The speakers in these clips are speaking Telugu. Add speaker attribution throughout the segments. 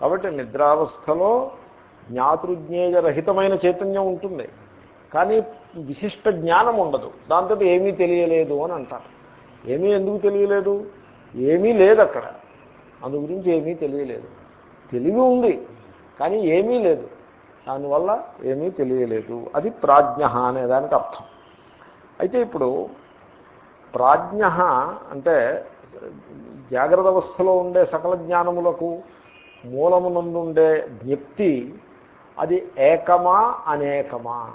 Speaker 1: కాబట్టి నిద్రావస్థలో జ్ఞాతృజ్ఞేయరహితమైన చైతన్యం ఉంటుంది. కానీ విశిష్ట జ్ఞానం ఉండదు. దాంతో ఏమీ తెలియలేదు అని అంటారు. ఏమీ ఎందుకు తెలియలేదు? ఏమీ లేదు అక్కడ. అందు గురించి ఏమీ తెలియలేదు. తెలివి ఉంది కానీ ఏమీ లేదు. దానివల్ల ఏమీ తెలియలేదు. అది ప్రాజ్ఞ అనే దానికి అర్థం. అయితే ఇప్పుడు ప్రాజ్ఞ అంటే జాగ్రత్త అవస్థలో ఉండే సకల జ్ఞానములకు మూలమునందుండే జ్ఞప్తి అది ఏకమా అనేకమా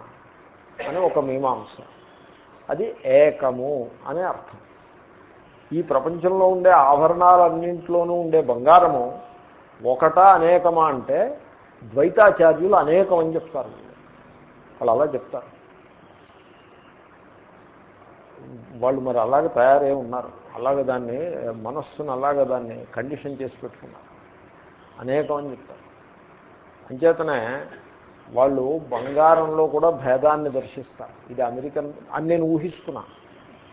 Speaker 1: అని ఒక మీమాంస. అది ఏకము అనే అర్థం. ఈ ప్రపంచంలో ఉండే ఆభరణాలన్నింటిలోనూ ఉండే బంగారము ఒకటా అనేకమా అంటే ద్వైతాచార్యులు అనేకం అని చెప్తారు. వాళ్ళు అలా చెప్తారు. వాళ్ళు మరి అలాగే తయారై ఉన్నారు. అలాగే దాన్ని మనస్సును అలాగే దాన్ని కండిషన్ చేసి పెట్టుకున్నారు. అనేకం అని చెప్తారు. అంచేతనే వాళ్ళు బంగారంలో కూడా భేదాన్ని దర్శిస్తారు. ఇది అమెరికన్ అని నేను ఊహిస్తున్నా.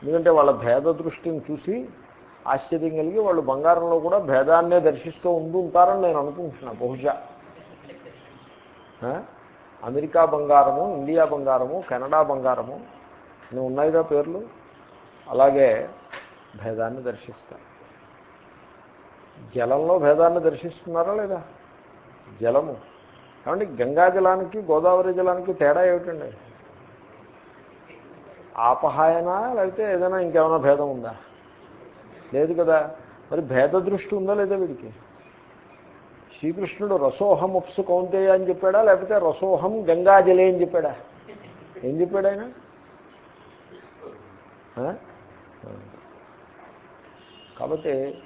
Speaker 1: ఎందుకంటే వాళ్ళ భేద దృష్టిని చూసి ఆశ్చర్యం కలిగి వాళ్ళు బంగారంలో కూడా భేదాన్నే దర్శిస్తూ ఉండి ఉంటారని నేను అనుకుంటున్నా బహుశా. అమెరికా బంగారము ఇండియా బంగారము కెనడా బంగారము ఇన్ని ఉన్నాయిగా పేర్లు? అలాగే భేదాన్ని దర్శిస్తారు. జలంలో భేదాన్ని దర్శిస్తున్నారా లేదా? జలము. కాబట్టి గంగా జలానికి గోదావరి జలానికి తేడా ఏమిటండి? ఆపహాయనా లేకపోతే ఏదైనా ఇంకేమైనా భేదం ఉందా? లేదు కదా. మరి భేద దృష్టి ఉందా లేదా వీడికి? శ్రీకృష్ణుడు రసోహం ఉప్సు కౌంతేయ అని చెప్పాడా లేకపోతే రసోహం గంగాజలే అని చెప్పాడా? ఏం చెప్పాడు ఆయన? ఆ? కాబట్టి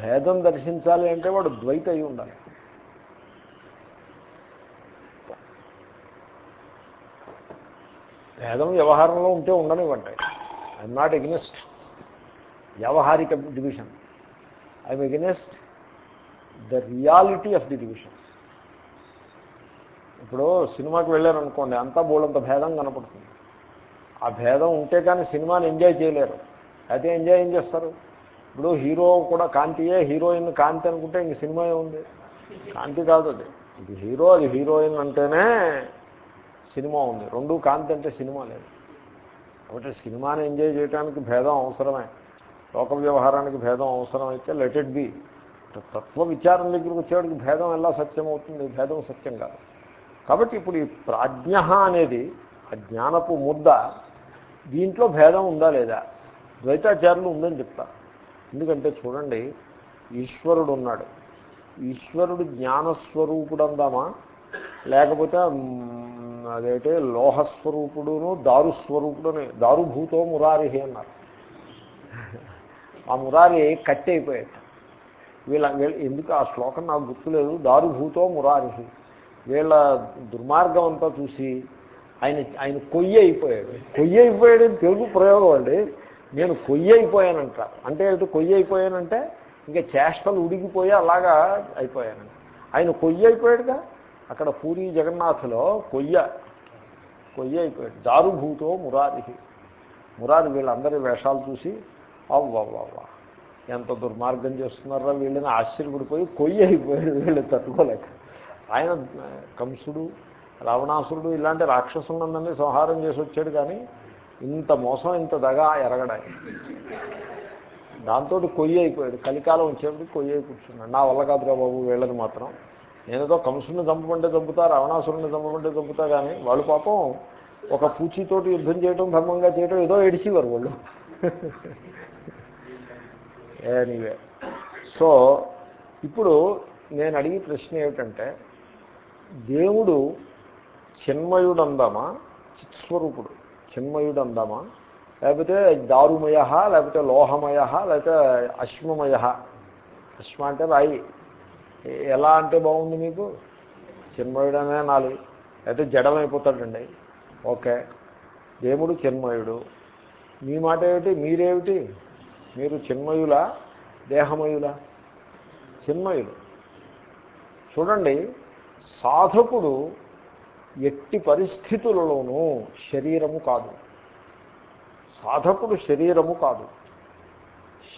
Speaker 1: భేదం దర్శించాలి అంటే వాడు ద్వైత అయి ఉండాలి. భేదం వ్యవహారంలో ఉంటే ఉండనివ్వండి. ఐఎమ్ నాట్ ఎగ్నెస్ట్ వ్యవహారిక division I'm against the reality of the division ఇప్పుడు సినిమాకి వెళ్ళారనుకోండి అంతా బోలంత భేదం కనపడుతుంది. ఆ భేదం ఉంటే కానీ సినిమాని ఎంజాయ్ చేయలేరు. అయితే ఎంజాయ్ ఏం చేస్తారు? ఇప్పుడు హీరో కూడా కాంతియే హీరోయిన్ కాంతి అనుకుంటే ఇంక సినిమా ఏముంది? కాంతి కాదు అది. ఇది హీరో అది హీరోయిన్ అంటేనే సినిమా ఉంది. రెండు కాంతి అంటే సినిమా లేదు. కాబట్టి సినిమాని ఎంజాయ్ చేయడానికి భేదం అవసరమే. లోక వ్యవహారానికి భేదం అవసరమైతే లెట్ ఇట్ బి తత్వ విచారం దగ్గరికి వచ్చేవాడికి భేదం ఎలా సత్యం అవుతుంది భేదం సత్యం కాదు. కాబట్టి ఇప్పుడు ఈ ప్రాజ్ఞ అనేది ఆ జ్ఞానపు ముద్ద దీంట్లో భేదం ఉందా లేదా? ద్వైతాచారులు ఉందని చెప్తారు. ఎందుకంటే చూడండి ఈశ్వరుడు ఉన్నాడు ఈశ్వరుడు జ్ఞానస్వరూపుడు అందామా లేకపోతే మ్, లోహస్వరూపుడును లోహస్వరూపుడును దారుస్వరూపుడుని దారుభూతో మురారిహి అన్నారు. ఆ మురారి కట్టి అయిపోయాడు వీళ్ళ ఎందుకు ఆ శ్లోకం నాకు గుర్తులేదు? దారుభూతో మురారిహి. వీళ్ళ దుర్మార్గం అంతా చూసి ఆయన ఆయన కొయ్యి అయిపోయాడు కొయ్యి అయిపోయాడు తెలుగు ప్రయోగం అండి. నేను కొయ్యి అయిపోయానంట. అంటే ఏదో కొయ్యి అయిపోయానంటే ఇంకా చేష్టలు ఉడికిపోయి అలాగా అయిపోయానంట. ఆయన కొయ్యి అయిపోయాడుగా? అక్కడ పూరి జగన్నాథులో కొయ్య కొయ్య అయిపోయాడు. దారుభూతో మురారి. మురారి వీళ్ళందరి వేషాలు చూసి అవ్వవ్వవ్వ ఎంత దుర్మార్గం చేస్తున్నారా వీళ్ళని ఆశ్చర్యపడిపోయి కొయ్య అయిపోయాడు వీళ్ళు తట్టుకోలేక. ఆయన కంసుడు రావణాసురుడు ఇలాంటి రాక్షసులందరినీ సంహారం చేసి వచ్చాడు కానీ ఇంత మోసం ఇంత దగా ఎరగడాయి. దాంతో కొయ్యి అయిపోయాడు. కలికాలం వచ్చేప్పటికి కొయ్యి అయి కూర్చున్నాడు. నా వల్ల కాదురా బాబు వీళ్ళని మాత్రం. నేనేదో కంసుని చంపమంటే చంపుతా రావణాసురుని చంపమంటే చంపుతా కానీ వాళ్ళు పాపం ఒక పూచితోటి యుద్ధం చేయడం ధర్మంగా చేయడం ఏదో ఏడిచేవారు వాళ్ళు. ఎనీవే సో ఇప్పుడు నేను అడిగే ప్రశ్న ఏమిటంటే దేవుడు చిన్మయుడు అందామా చిత్స్వరూపుడు? చిన్మయుడు అందామా లేకపోతే దారుమయ లేకపోతే లోహమయ లేకపోతే అశ్వమయ. అశ్వ అంటే రాయి. ఎలా అంటే బాగుంది మీకు? చిన్మయుడు అనే నాలి. లేకపోతే జడమైపోతాడండి. ఓకే. దేవుడు చిన్మయుడు. మీ మాట ఏమిటి? మీరేమిటి? మీరు చిన్మయుల? దేహమయుల? చిన్మయులు చూడండి సాధకుడు ఎట్టి పరిస్థితులలోనూ శరీరము కాదు. సాధకుడు శరీరము కాదు.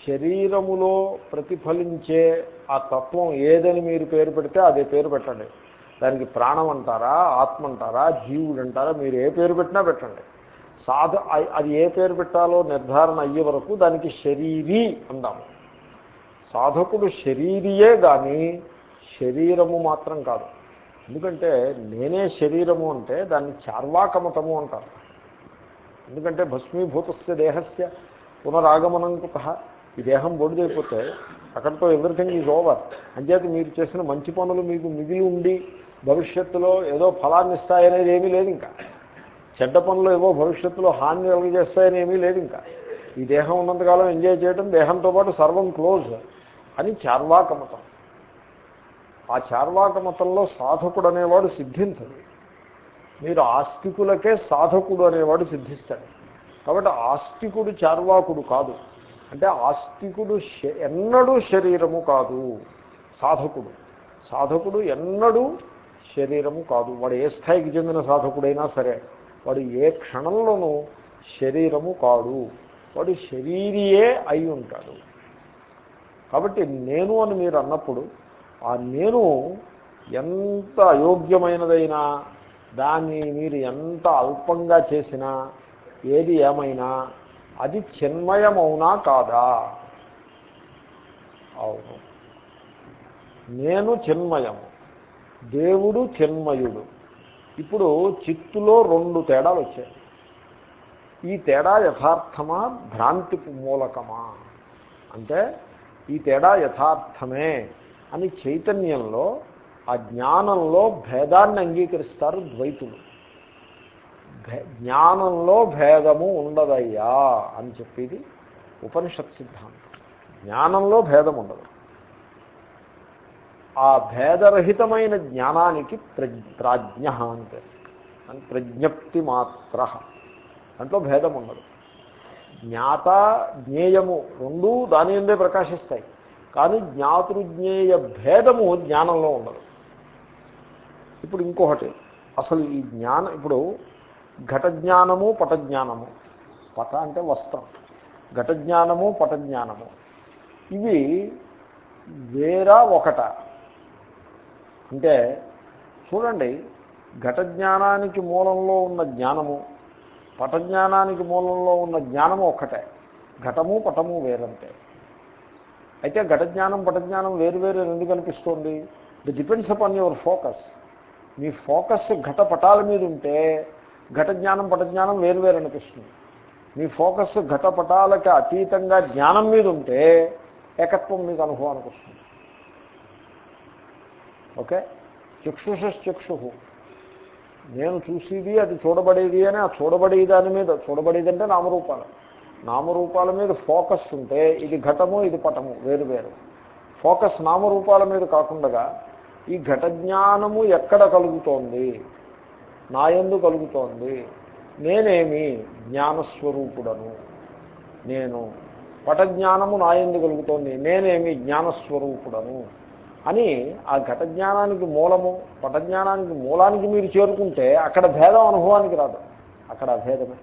Speaker 1: శరీరములో ప్రతిఫలించే ఆ తత్వం ఏదని మీరు పేరు పెడితే అదే పేరు పెట్టండి. దానికి ప్రాణం అంటారా ఆత్మ అంటారా జీవుడు అంటారా మీరు ఏ పేరు పెట్టినా పెట్టండి. సాధ అది ఏ పేరు పెట్టాలో నిర్ధారణ అయ్యే వరకు దానికి శరీరీ అందాము. సాధకుడు శరీరియే కానీ శరీరము మాత్రం కాదు. ఎందుకంటే నేనే శరీరము అంటే దాన్ని చార్వాకమతము అంటారు. ఎందుకంటే భస్మీభూతస్య దేహస్య పునరాగమనం కుత. ఈ దేహం బొడిదైపోతే అక్కడితో ఎవ్రీథింగ్ ఈజ్ ఓవర్ అంచేత మీరు చేసిన మంచి పనులు మీకు మిగిలి ఉండి భవిష్యత్తులో ఏదో ఫలాన్ని ఇస్తాయనేది ఏమీ లేదు ఇంకా. చెడ్డ పనులు ఏవో భవిష్యత్తులో హాని కలిగజేస్తాయని ఏమీ లేదు ఇంకా. ఈ దేహం ఉన్నంతకాలం ఎంజాయ్ చేయడం దేహంతో పాటు సర్వం క్లోజ్ అని చార్వాకమతం. ఆ చార్వాక మతంలో సాధకుడు అనేవాడు సిద్ధించడు. మీరు ఆస్తికులకే సాధకుడు అనేవాడు సిద్ధిస్తాడు. కాబట్టి ఆస్తికుడు చార్వాకుడు కాదు. అంటే ఆస్తికుడు ఎన్నడూ శరీరము కాదు సాధకుడు. సాధకుడు ఎన్నడూ శరీరము కాదు. వాడు ఏ స్థాయికి చెందిన సాధకుడైనా సరే వాడు ఏ క్షణంలోనూ శరీరము కాడు. వాడు శరీరియే అయి ఉంటాడు. కాబట్టి నేను అని మీరు అన్నప్పుడు ఆ నేను ఎంత అయోగ్యమైనదైనా దాన్ని మీరు ఎంత అల్పంగా చేసినా ఏది ఏమైనా అది చిన్మయమవునా కాదా? అవును. నేను చిన్మయము దేవుడు చిన్మయుడు. ఇప్పుడు చిత్తులో రెండు తేడాలు వచ్చాయి. ఈ తేడా యథార్థమా భ్రాంతి మూలకమా? అంటే ఈ తేడా యథార్థమే. అని చైతన్యంలో ఆ జ్ఞానంలో భేదాన్ని అంగీకరిస్తారు ద్వైతులు. జ్ఞానంలో భేదము ఉండదయ్యా అని చెప్పేది ఉపనిషత్ సిద్ధాంతం. జ్ఞానంలో భేదం ఉండదు. ఆ భేదరహితమైన జ్ఞానానికి ప్రాజ్ఞ అంటే ప్రజ్ఞప్తి మాత్ర. దాంట్లో భేదం ఉండదు. జ్ఞాత జ్ఞేయము రెండూ దాని ఎందే ప్రకాశిస్తాయి. కానీ జ్ఞాతృజ్ఞేయ భేదము జ్ఞానంలో ఉండదు. ఇప్పుడు ఇంకొకటి అసలు ఈ జ్ఞానం ఇప్పుడు ఘట జ్ఞానము పటజ్ఞానము పట అంటే వస్త్రం. ఘట జ్ఞానము పటజ్ఞానము ఇవి వేరా ఒకట. అంటే చూడండి ఘట జ్ఞానానికి మూలంలో ఉన్న జ్ఞానము పటజ్ఞానానికి మూలంలో ఉన్న జ్ఞానము ఒక్కటే. ఘటము పటము వేరంటే అయితే ఘటజ్ఞానం పటజ్ఞానం వేరు వేరు ఎందుకు కనిపిస్తుంది the depends upon your focus me focus ఘట పటాల మీద ఉంటే ఘట జ్ఞానం పటజ్ఞానం వేరువేరు అనిపిస్తుంది. మీ ఫోకస్ ఘట పటాలకి అతీతంగా జ్ఞానం మీద ఉంటే ఏకత్వం మీకు అనుభవానికి వస్తుంది. ఓకే చక్షుషక్షు నేను చూసేది అది చూడబడేది అని ఆ చూడబడే దాని మీద చూడబడేది అంటే నామరూపాలు. నామరూపాల మీద ఫోకస్ ఉంటే ఇది ఘటము ఇది పటము వేరు వేరు. ఫోకస్ నామరూపాల మీద కాకుండా ఈ ఘట జ్ఞానము ఎక్కడ కలుగుతోంది? నా ఎందు కలుగుతోంది. నేనేమి జ్ఞానస్వరూపుడను? నేను పటజ్ఞానము నా ఎందు కలుగుతోంది. నేనేమి జ్ఞానస్వరూపుడను? అని ఆ ఘట జ్ఞానానికి మూలము పటజ్ఞానానికి మూలానికి మీరు చేరుకుంటే అక్కడ భేదం అనుభవానికి రాదు. అక్కడ అభేదమే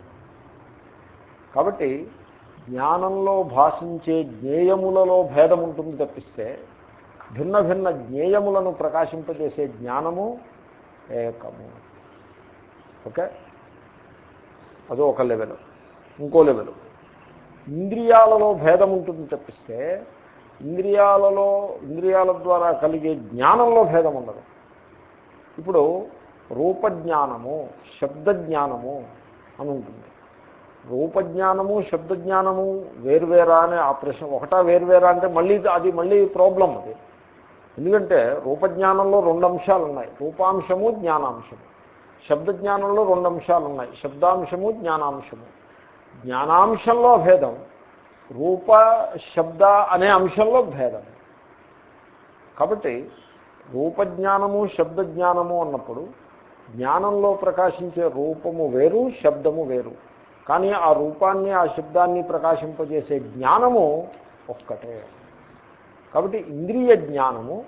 Speaker 1: కాబట్టి జ్ఞానంలో భాషించే జ్ఞేయములలో భేదం ఉంటుంది తప్పిస్తే భిన్న భిన్న జ్ఞేయములను ప్రకాశింపజేసే జ్ఞానము ఏకము. ఓకే? అదో ఒక లెవెల్. ఇంకో లెవెల్. ఇంద్రియాలలో భేదం ఉంటుంది తప్పిస్తే ఇంద్రియాలలో ఇంద్రియాల ద్వారా కలిగే జ్ఞానంలో భేదం ఉండదు ఇప్పుడు రూపజ్ఞానము శబ్దజ్ఞానము అని ఉంటుంది రూపజ్ఞానము శబ్దజ్ఞానము వేర్వేరా అనే ఆ ప్రశ్న ఒకటా వేర్వేరా అంటే మళ్ళీ అది మళ్ళీ ప్రాబ్లం అది. ఎందుకంటే రూపజ్ఞానంలో రెండు అంశాలు ఉన్నాయి. రూపాంశము జ్ఞానాంశము. శబ్దజ్ఞానంలో రెండు అంశాలు ఉన్నాయి. శబ్దాంశము జ్ఞానాంశము. జ్ఞానాంశంలో భేదం రూప శబ్ద అనే అంశంలో భేదం. కాబట్టి రూపజ్ఞానము శబ్దజ్ఞానము అన్నప్పుడు జ్ఞానంలో ప్రకాశించే రూపము వేరు శబ్దము వేరు. కానీ ఆ రూపాన్ని ఆ శబ్దాన్ని ప్రకాశింపజేసే జ్ఞానము ఒక్కటే. కాబట్టి ఇంద్రియ జ్ఞానము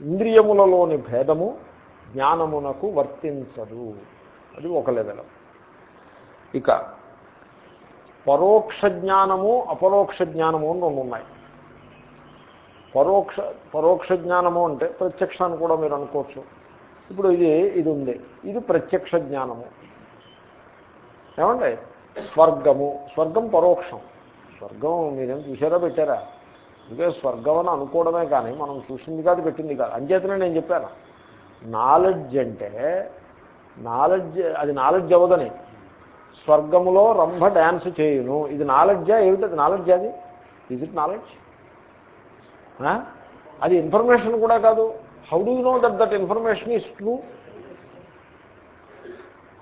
Speaker 1: ఇంద్రియములలోని భేదము జ్ఞానమునకు వర్తించదు. అది ఒక లెవెల్. ఇక పరోక్ష జ్ఞానము అపరోక్ష జ్ఞానము అని రెండు ఉన్నాయి. పరోక్ష పరోక్ష జ్ఞానము అంటే ప్రత్యక్షాన్ని కూడా మీరు అనుకోవచ్చు. ఇప్పుడు ఇది ఇది ఉంది. ఇది ప్రత్యక్ష జ్ఞానము. ఏమండి? స్వర్గము. స్వర్గం పరోక్షం. స్వర్గం మీరేం చూసారా పెట్టారా? ఇదే స్వర్గం అని అనుకోవడమే కానీ మనం చూసింది కాదు పెట్టింది కాదు. అంచేతనే నేను చెప్పాను నాలెడ్జ్ అంటే నాలెడ్జ్ అది నాలెడ్జ్ అవ్వదని. స్వర్గములో రంభ డ్యాన్స్ చేయును. ఇది నాలెడ్జా ఏమిటది నాలెడ్జ్ అది? ఇజ్ ఇట్ నాలెడ్జ్ అది ఇన్ఫర్మేషన్ కూడా కాదు. How do you know that that information is true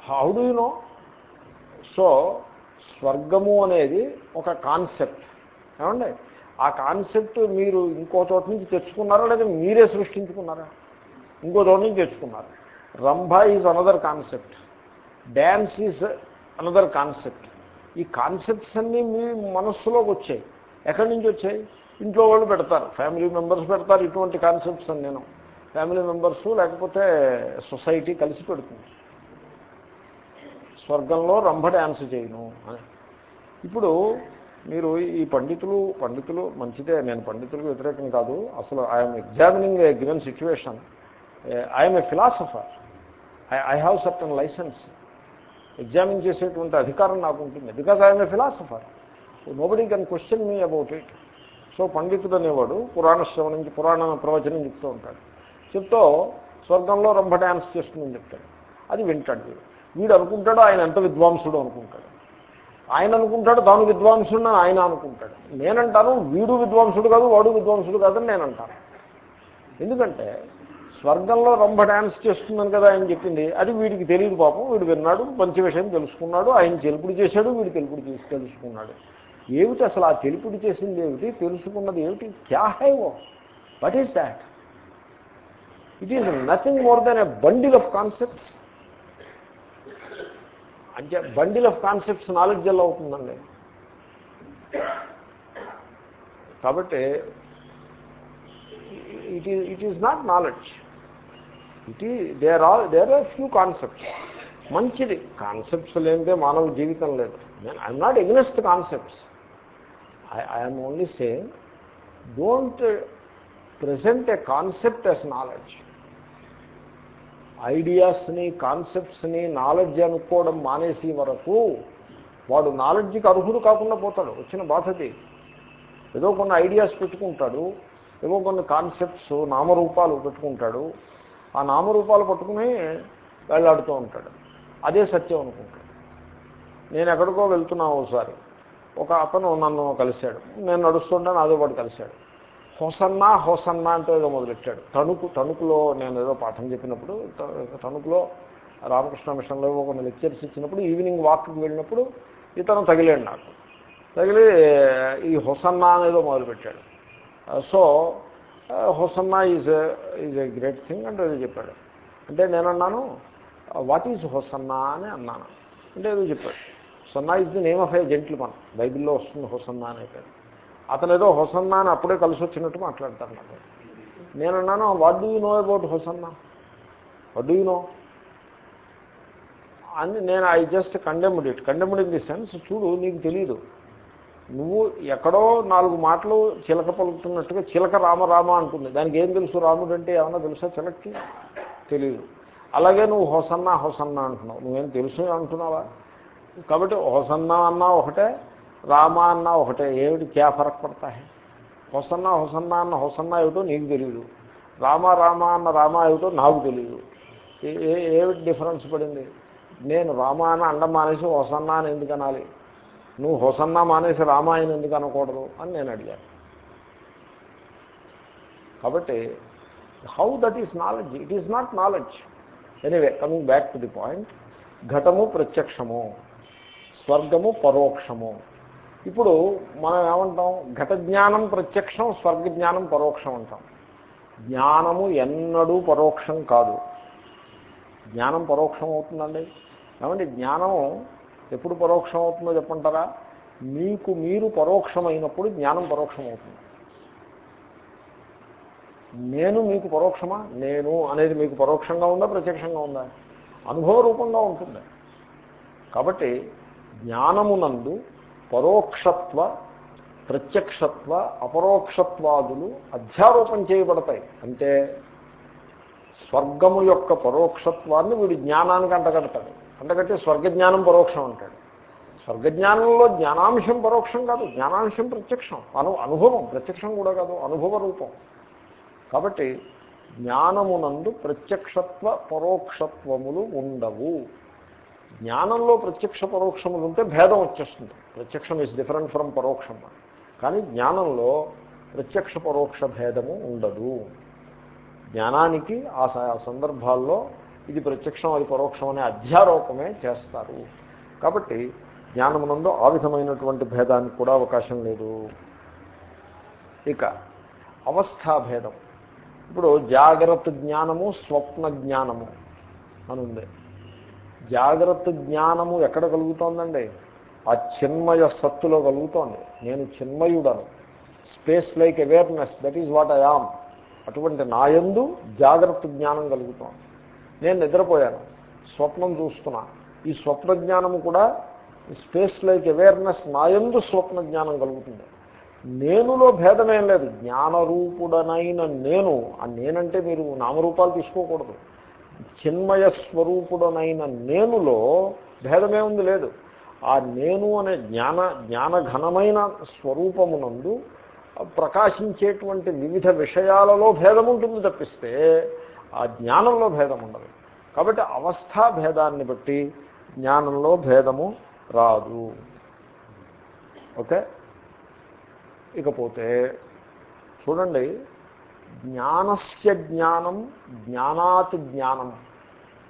Speaker 1: how do you know so స్వర్గము అనేది ఒక కాన్సెప్ట్. ఏమండి? ఆ కాన్సెప్ట్ మీరు ఇంకో చోట నుంచి తెచ్చుకున్నారా? లేదా మీరే సృష్టించుకున్నారా? ఇంకో చోట నుంచి తెచ్చుకున్నారు. Rambha is another concept dance is another concept ఈ కాన్సెప్ట్స్ అన్నీ మీ మనస్సులోకి వచ్చాయి. ఎక్కడి నుంచి వచ్చాయి? ఇంట్లో వాళ్ళు పెడతారు. ఫ్యామిలీ మెంబర్స్ పెడతారు ఇటువంటి కాన్సెప్ట్స్ అని నేను ఫ్యామిలీ మెంబర్స్ లేకపోతే సొసైటీ కలిసి పెడుతుంది. స్వర్గంలో రంభ డ్యాన్స్ చేయను అని. ఇప్పుడు మీరు ఈ పండితులు పండితులు మంచిదే నేను పండితులకు వ్యతిరేకం కాదు. అసలు I'm examining a given situation I'm a philosopher I I have certain license examine చేసేటువంటి అధికారం నాకు ఉంటుంది. Because I'm a philosopher nobody can question me about it so పండితుడు అనేవాడు పురాణ శ్రవణం పురాణ ప్రవచనం చెప్తూ ఉంటాడు. చెప్తూ స్వర్గంలో రంభ డ్యాన్స్ చేస్తుందని చెప్తాడు. అది వింటాడు వీడు. వీడు అనుకుంటాడు ఆయన ఎంత విద్వాంసుడు అనుకుంటాడు. ఆయన అనుకుంటాడు తాను విద్వాంసుడు అని ఆయన అనుకుంటాడు. నేనంటాను వీడు విద్వాంసుడు కాదు వాడు విద్వాంసుడు కాదని నేనంటాను. ఎందుకంటే స్వర్గంలో రంభ డ్యాన్స్ చేస్తుందని కదా ఆయన చెప్పింది అది వీడికి తెలియదు పాపం. వీడు విన్నాడు మంచి విషయం తెలుసుకున్నాడు ఆయన తెలుపుడు చేశాడు వీడు తెలుపుడు చేసి తెలుసుకున్నాడు. ఏమిటి అసలు ఆ తెలుపుడు చేసింది ఏమిటి? తెలుసుకున్నది ఏమిటి? క్యా హైవో ఓ what is that it is nothing more than a bundle of concepts అంటే బండిల్ ఆఫ్ కాన్సెప్ట్స్ నాలెడ్జ్ ఎలా అవుతుందండి. కాబట్టి it is it is not knowledge. It ఈ there all there are few concepts. మంచిది. కాన్సెప్ట్స్ లేనిదే మానవ జీవితం లేదు. నేను I'm not against concepts. I I'm only same don't present a concept as knowledge. ఐడియాస్ని కాన్సెప్ట్స్ని నాలెడ్జ్ అనుకోవడం మానేసి వరకు వాడు నాలెడ్జ్కి అర్హుడు కాకుండా పోతాడు వచ్చిన బాధది. ఏదో కొన్ని ఐడియాస్ పెట్టుకుంటాడు ఏవో కొన్ని కాన్సెప్ట్స్ నామరూపాలు పెట్టుకుంటాడు. ఆ నామరూపాలు పట్టుకుని వెళ్ళాడుతూ ఉంటాడు. అదే సత్యం అనుకుంటాడు. నేను ఎక్కడికో వెళ్తున్నా ఒకసారి ఒక అతను నన్ను కలిశాడు. నేను నడుస్తుంటే నాతో పాటు కలిశాడు. హోసన్నా హోసన్నా అంటే ఏదో మొదలెట్టాడు. తణుకు తణుకులో నేను ఏదో పాఠం చెప్పినప్పుడు తణుకులో రామకృష్ణ మిషన్లో కొన్ని లెక్చర్స్ ఇచ్చినప్పుడు ఈవినింగ్ వాక్కి వెళ్ళినప్పుడు ఇతను తగిలేడు నాకు. తగిలి ఈ హొసన్నా అనేదో మొదలుపెట్టాడు. So hosanna is is a great thing అంటే ఏదో చెప్పాడు. అంటే నేను అన్నాను వాట్ ఈజ్ హొసన్నా అని అన్నాను. అంటే ఏదో చెప్పాడు. సన్నా is the name of a gentleman బైబిల్లో వస్తుంది హొసన్నా అనే పేరు. అతను ఏదో హొసన్నా అని అప్పుడే కలిసి వచ్చినట్టు మాట్లాడతాను నాకు. నేను అన్నాను what do you know about hosanna? What do you know అని నేను I just condemned it condemned in the sense చూడు నీకు తెలియదు నువ్వు ఎక్కడో నాలుగు మాటలు చిలక పలుకుతున్నట్టుగా చిలక రామ రామ అంటుంది దానికి ఏం తెలుసు? రాముడు అంటే ఏమన్నా తెలుసా చిలక్కి? తెలియదు అలాగే నువ్వు హొసన్నా హొసన్నా అంటున్నావు. నువ్వేం తెలుసు అంటున్నావా? కాబట్టి హొసన్నా అన్నా ఒకటే రామ అన్న ఒకటే. ఏమిటి? క్యా ఫరక్ పడతాయి హొసన్న హొసన్న అన్న హొసన్న ఏమిటో నీకు తెలియదు రామ రామ అన్న రామ ఏమిటో నాకు తెలియదు ఏమిటి డిఫరెన్స్ పడింది? నేను రామ అని అండం మానేసి హొసన్న అని ఎందుకు అనాలి? నువ్వు హొసన్న మానేసి రామాయణ ఎందుకు అనకూడదు అని నేను అడిగాను. కాబట్టి how that is knowledge it is not knowledge anyway coming back to the point ఘటము ప్రత్యక్షము స్వర్గము పరోక్షము. ఇప్పుడు మనం ఏమంటాం? ఘట జ్ఞానం ప్రత్యక్షం స్వర్గ జ్ఞానం పరోక్షం అంటాం. జ్ఞానము ఎన్నడూ పరోక్షం కాదు. జ్ఞానం పరోక్షం అవుతుందండి. ఏమంటే జ్ఞానం ఎప్పుడు పరోక్షం అవుతుందో చెప్పంటారా? మీకు మీరు పరోక్షమైనప్పుడు జ్ఞానం పరోక్షం అవుతుంది. నేను మీకు పరోక్షమా? నేను అనేది మీకు పరోక్షంగా ఉందా ప్రత్యక్షంగా ఉందా? అనుభవ రూపంగా ఉంటుంది. కాబట్టి జ్ఞానమునందు పరోక్షత్వ ప్రత్యక్షత్వ అపరోక్షత్వాదులు అధ్యారోపణ చేయబడతాయి. అంటే స్వర్గము యొక్క పరోక్షత్వాన్ని వీడు జ్ఞానానికి అంటగడతాడు. అంటగట్టి స్వర్గజ్ఞానం పరోక్షం అంటాడు. స్వర్గజ్ఞానంలో జ్ఞానాంశం పరోక్షం కాదు జ్ఞానాంశం ప్రత్యక్షం. అను అనుభవం ప్రత్యక్షం కూడా కాదు అనుభవ రూపం. కాబట్టి జ్ఞానమునందు ప్రత్యక్షత్వ పరోక్షత్వములు ఉండవు. జ్ఞానంలో ప్రత్యక్ష పరోక్షములు ఉంటే భేదం వచ్చేస్తుంది. ప్రత్యక్షం ఇస్ డిఫరెంట్ ఫ్రమ్ పరోక్షం. కానీ జ్ఞానంలో ప్రత్యక్ష పరోక్ష భేదము ఉండదు. జ్ఞానానికి ఆ సందర్భాల్లో ఇది ప్రత్యక్షం అది పరోక్షం అనే అధ్యారోపమే చేస్తారు. కాబట్టి జ్ఞానమునందు ఆ విధమైనటువంటి భేదానికి కూడా అవకాశం లేదు. ఇక అవస్థాభేదం ఇప్పుడు జాగ్రత్త జ్ఞానము స్వప్న జ్ఞానము అని ఉంది. జాగ్రత్త జ్ఞానము ఎక్కడ కలుగుతోందండి? ఆ చిన్మయ సత్తులో కలుగుతోంది. నేను చిన్మయుడను. Space like awareness that is what I am అటువంటి నాయందు జాగ్రత్త జ్ఞానం కలుగుతోంది. నేను నిద్రపోయాను. స్వప్నం చూస్తున్నా. ఈ స్వప్న జ్ఞానము కూడా స్పేస్ లైక్ అవేర్నెస్ నాయందు స్వప్న జ్ఞానం కలుగుతుంది. నేనులో భేదమేం లేదు. జ్ఞానరూపుడనైన నేను ఆ నేనంటే మీరు నామరూపాలు తీసుకోకూడదు. చిన్మయ స్వరూపుడనైన నేనులో భేదమే ఉంది లేదు. ఆ నేను అనే జ్ఞాన జ్ఞానఘనమైన స్వరూపమునందు ప్రకాశించేటువంటి వివిధ విషయాలలో భేదం ఉంటుంది తప్పిస్తే ఆ జ్ఞానంలో భేదం ఉండదు కాబట్టి అవస్థా భేదాన్ని బట్టి జ్ఞానంలో భేదము రాదు. ఓకే? ఇకపోతే చూడండి జ్ఞానస్య జ్ఞానం జ్ఞానాత్ జ్ఞానం.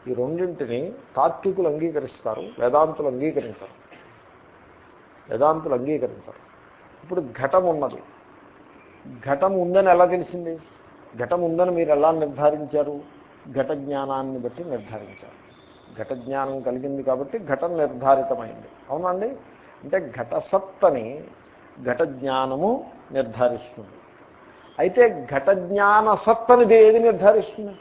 Speaker 1: ఈ రెండింటిని తాత్వికులు అంగీకరిస్తారు వేదాంతులు అంగీకరించరు. వేదాంతులు అంగీకరించరు. ఇప్పుడు ఘటం ఉన్నది. ఘటం ఉందని ఎలా తెలిసింది? ఘటం ఉందని మీరు ఎలా నిర్ధారించారు? ఘట జ్ఞానాన్ని బట్టి నిర్ధారించారు. ఘట జ్ఞానం కలిగింది కాబట్టి ఘటం నిర్ధారితమైంది. అవునండి అంటే ఘటసత్తని ఘట జ్ఞానము నిర్ధారిస్తుంది. అయితే ఘట జ్ఞాన సత్తనిది ఏది నిర్ధారిస్తుంది?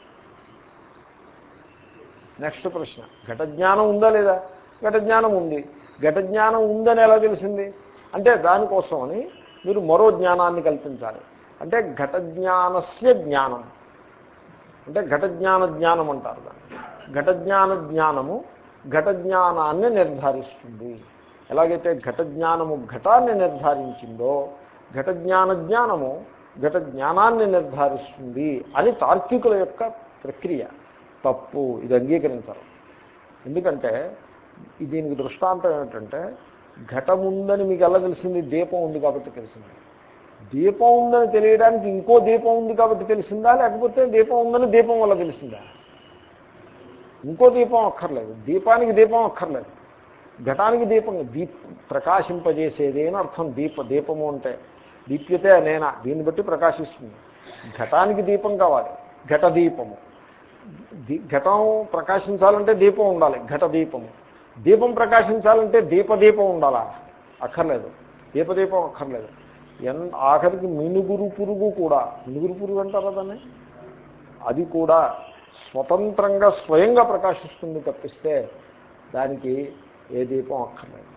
Speaker 1: నెక్స్ట్ ప్రశ్న. ఘట జ్ఞానం ఉందా లేదా? ఘట జ్ఞానం ఉంది. ఘట జ్ఞానం ఉందని ఎలా తెలిసింది? అంటే దానికోసమని మీరు మరో జ్ఞానాన్ని కల్పించాలి. అంటే ఘట జ్ఞానస్య జ్ఞానం. అంటే ఘట జ్ఞాన జ్ఞానం అంటారు దాన్ని. ఘట జ్ఞాన జ్ఞానము ఘట జ్ఞానాన్ని నిర్ధారిస్తుంది. ఎలాగైతే ఘట జ్ఞానము ఘటాన్ని నిర్ధారించిందో ఘట జ్ఞాన జ్ఞానము ఘట జ్ఞానాన్ని నిర్ధారిస్తుంది అని తార్కికుల యొక్క ప్రక్రియ. తప్పు. ఇది అంగీకరించరు. ఎందుకంటే దీనికి దృష్టాంతం ఏమిటంటే ఘటం ఉందని మీకు ఎలా తెలిసింది? దీపం ఉంది కాబట్టి తెలిసింది. దీపం ఉందని తెలియడానికి ఇంకో దీపం ఉంది కాబట్టి తెలిసిందా? లేకపోతే దీపం ఉందని దీపం వల్ల తెలిసిందా? ఇంకో దీపం అక్కర్లేదు. దీపానికి దీపం అక్కర్లేదు. ఘటానికి దీపం దీప్ ప్రకాశింపజేసేది అని అర్థం. దీప దీపము అంటే దీప్యతే అనేనా. దీన్ని బట్టి ప్రకాశిస్తుంది. ఘటానికి దీపం కావాలి. ఘట దీపము ఘటం ప్రకాశించాలంటే దీపం ఉండాలి. ఘట దీపము దీపం ప్రకాశించాలంటే దీపదీపం ఉండాలా? అక్కర్లేదు. దీపదీపం అక్కర్లేదు. ఎన్ ఆఖరికి మినుగురు పురుగు కూడా. మినుగురు పురుగు అంటారా దాన్ని? అది కూడా స్వతంత్రంగా స్వయంగా ప్రకాశిస్తుంది తప్పిస్తే దానికి ఏ దీపం అక్కర్లేదు.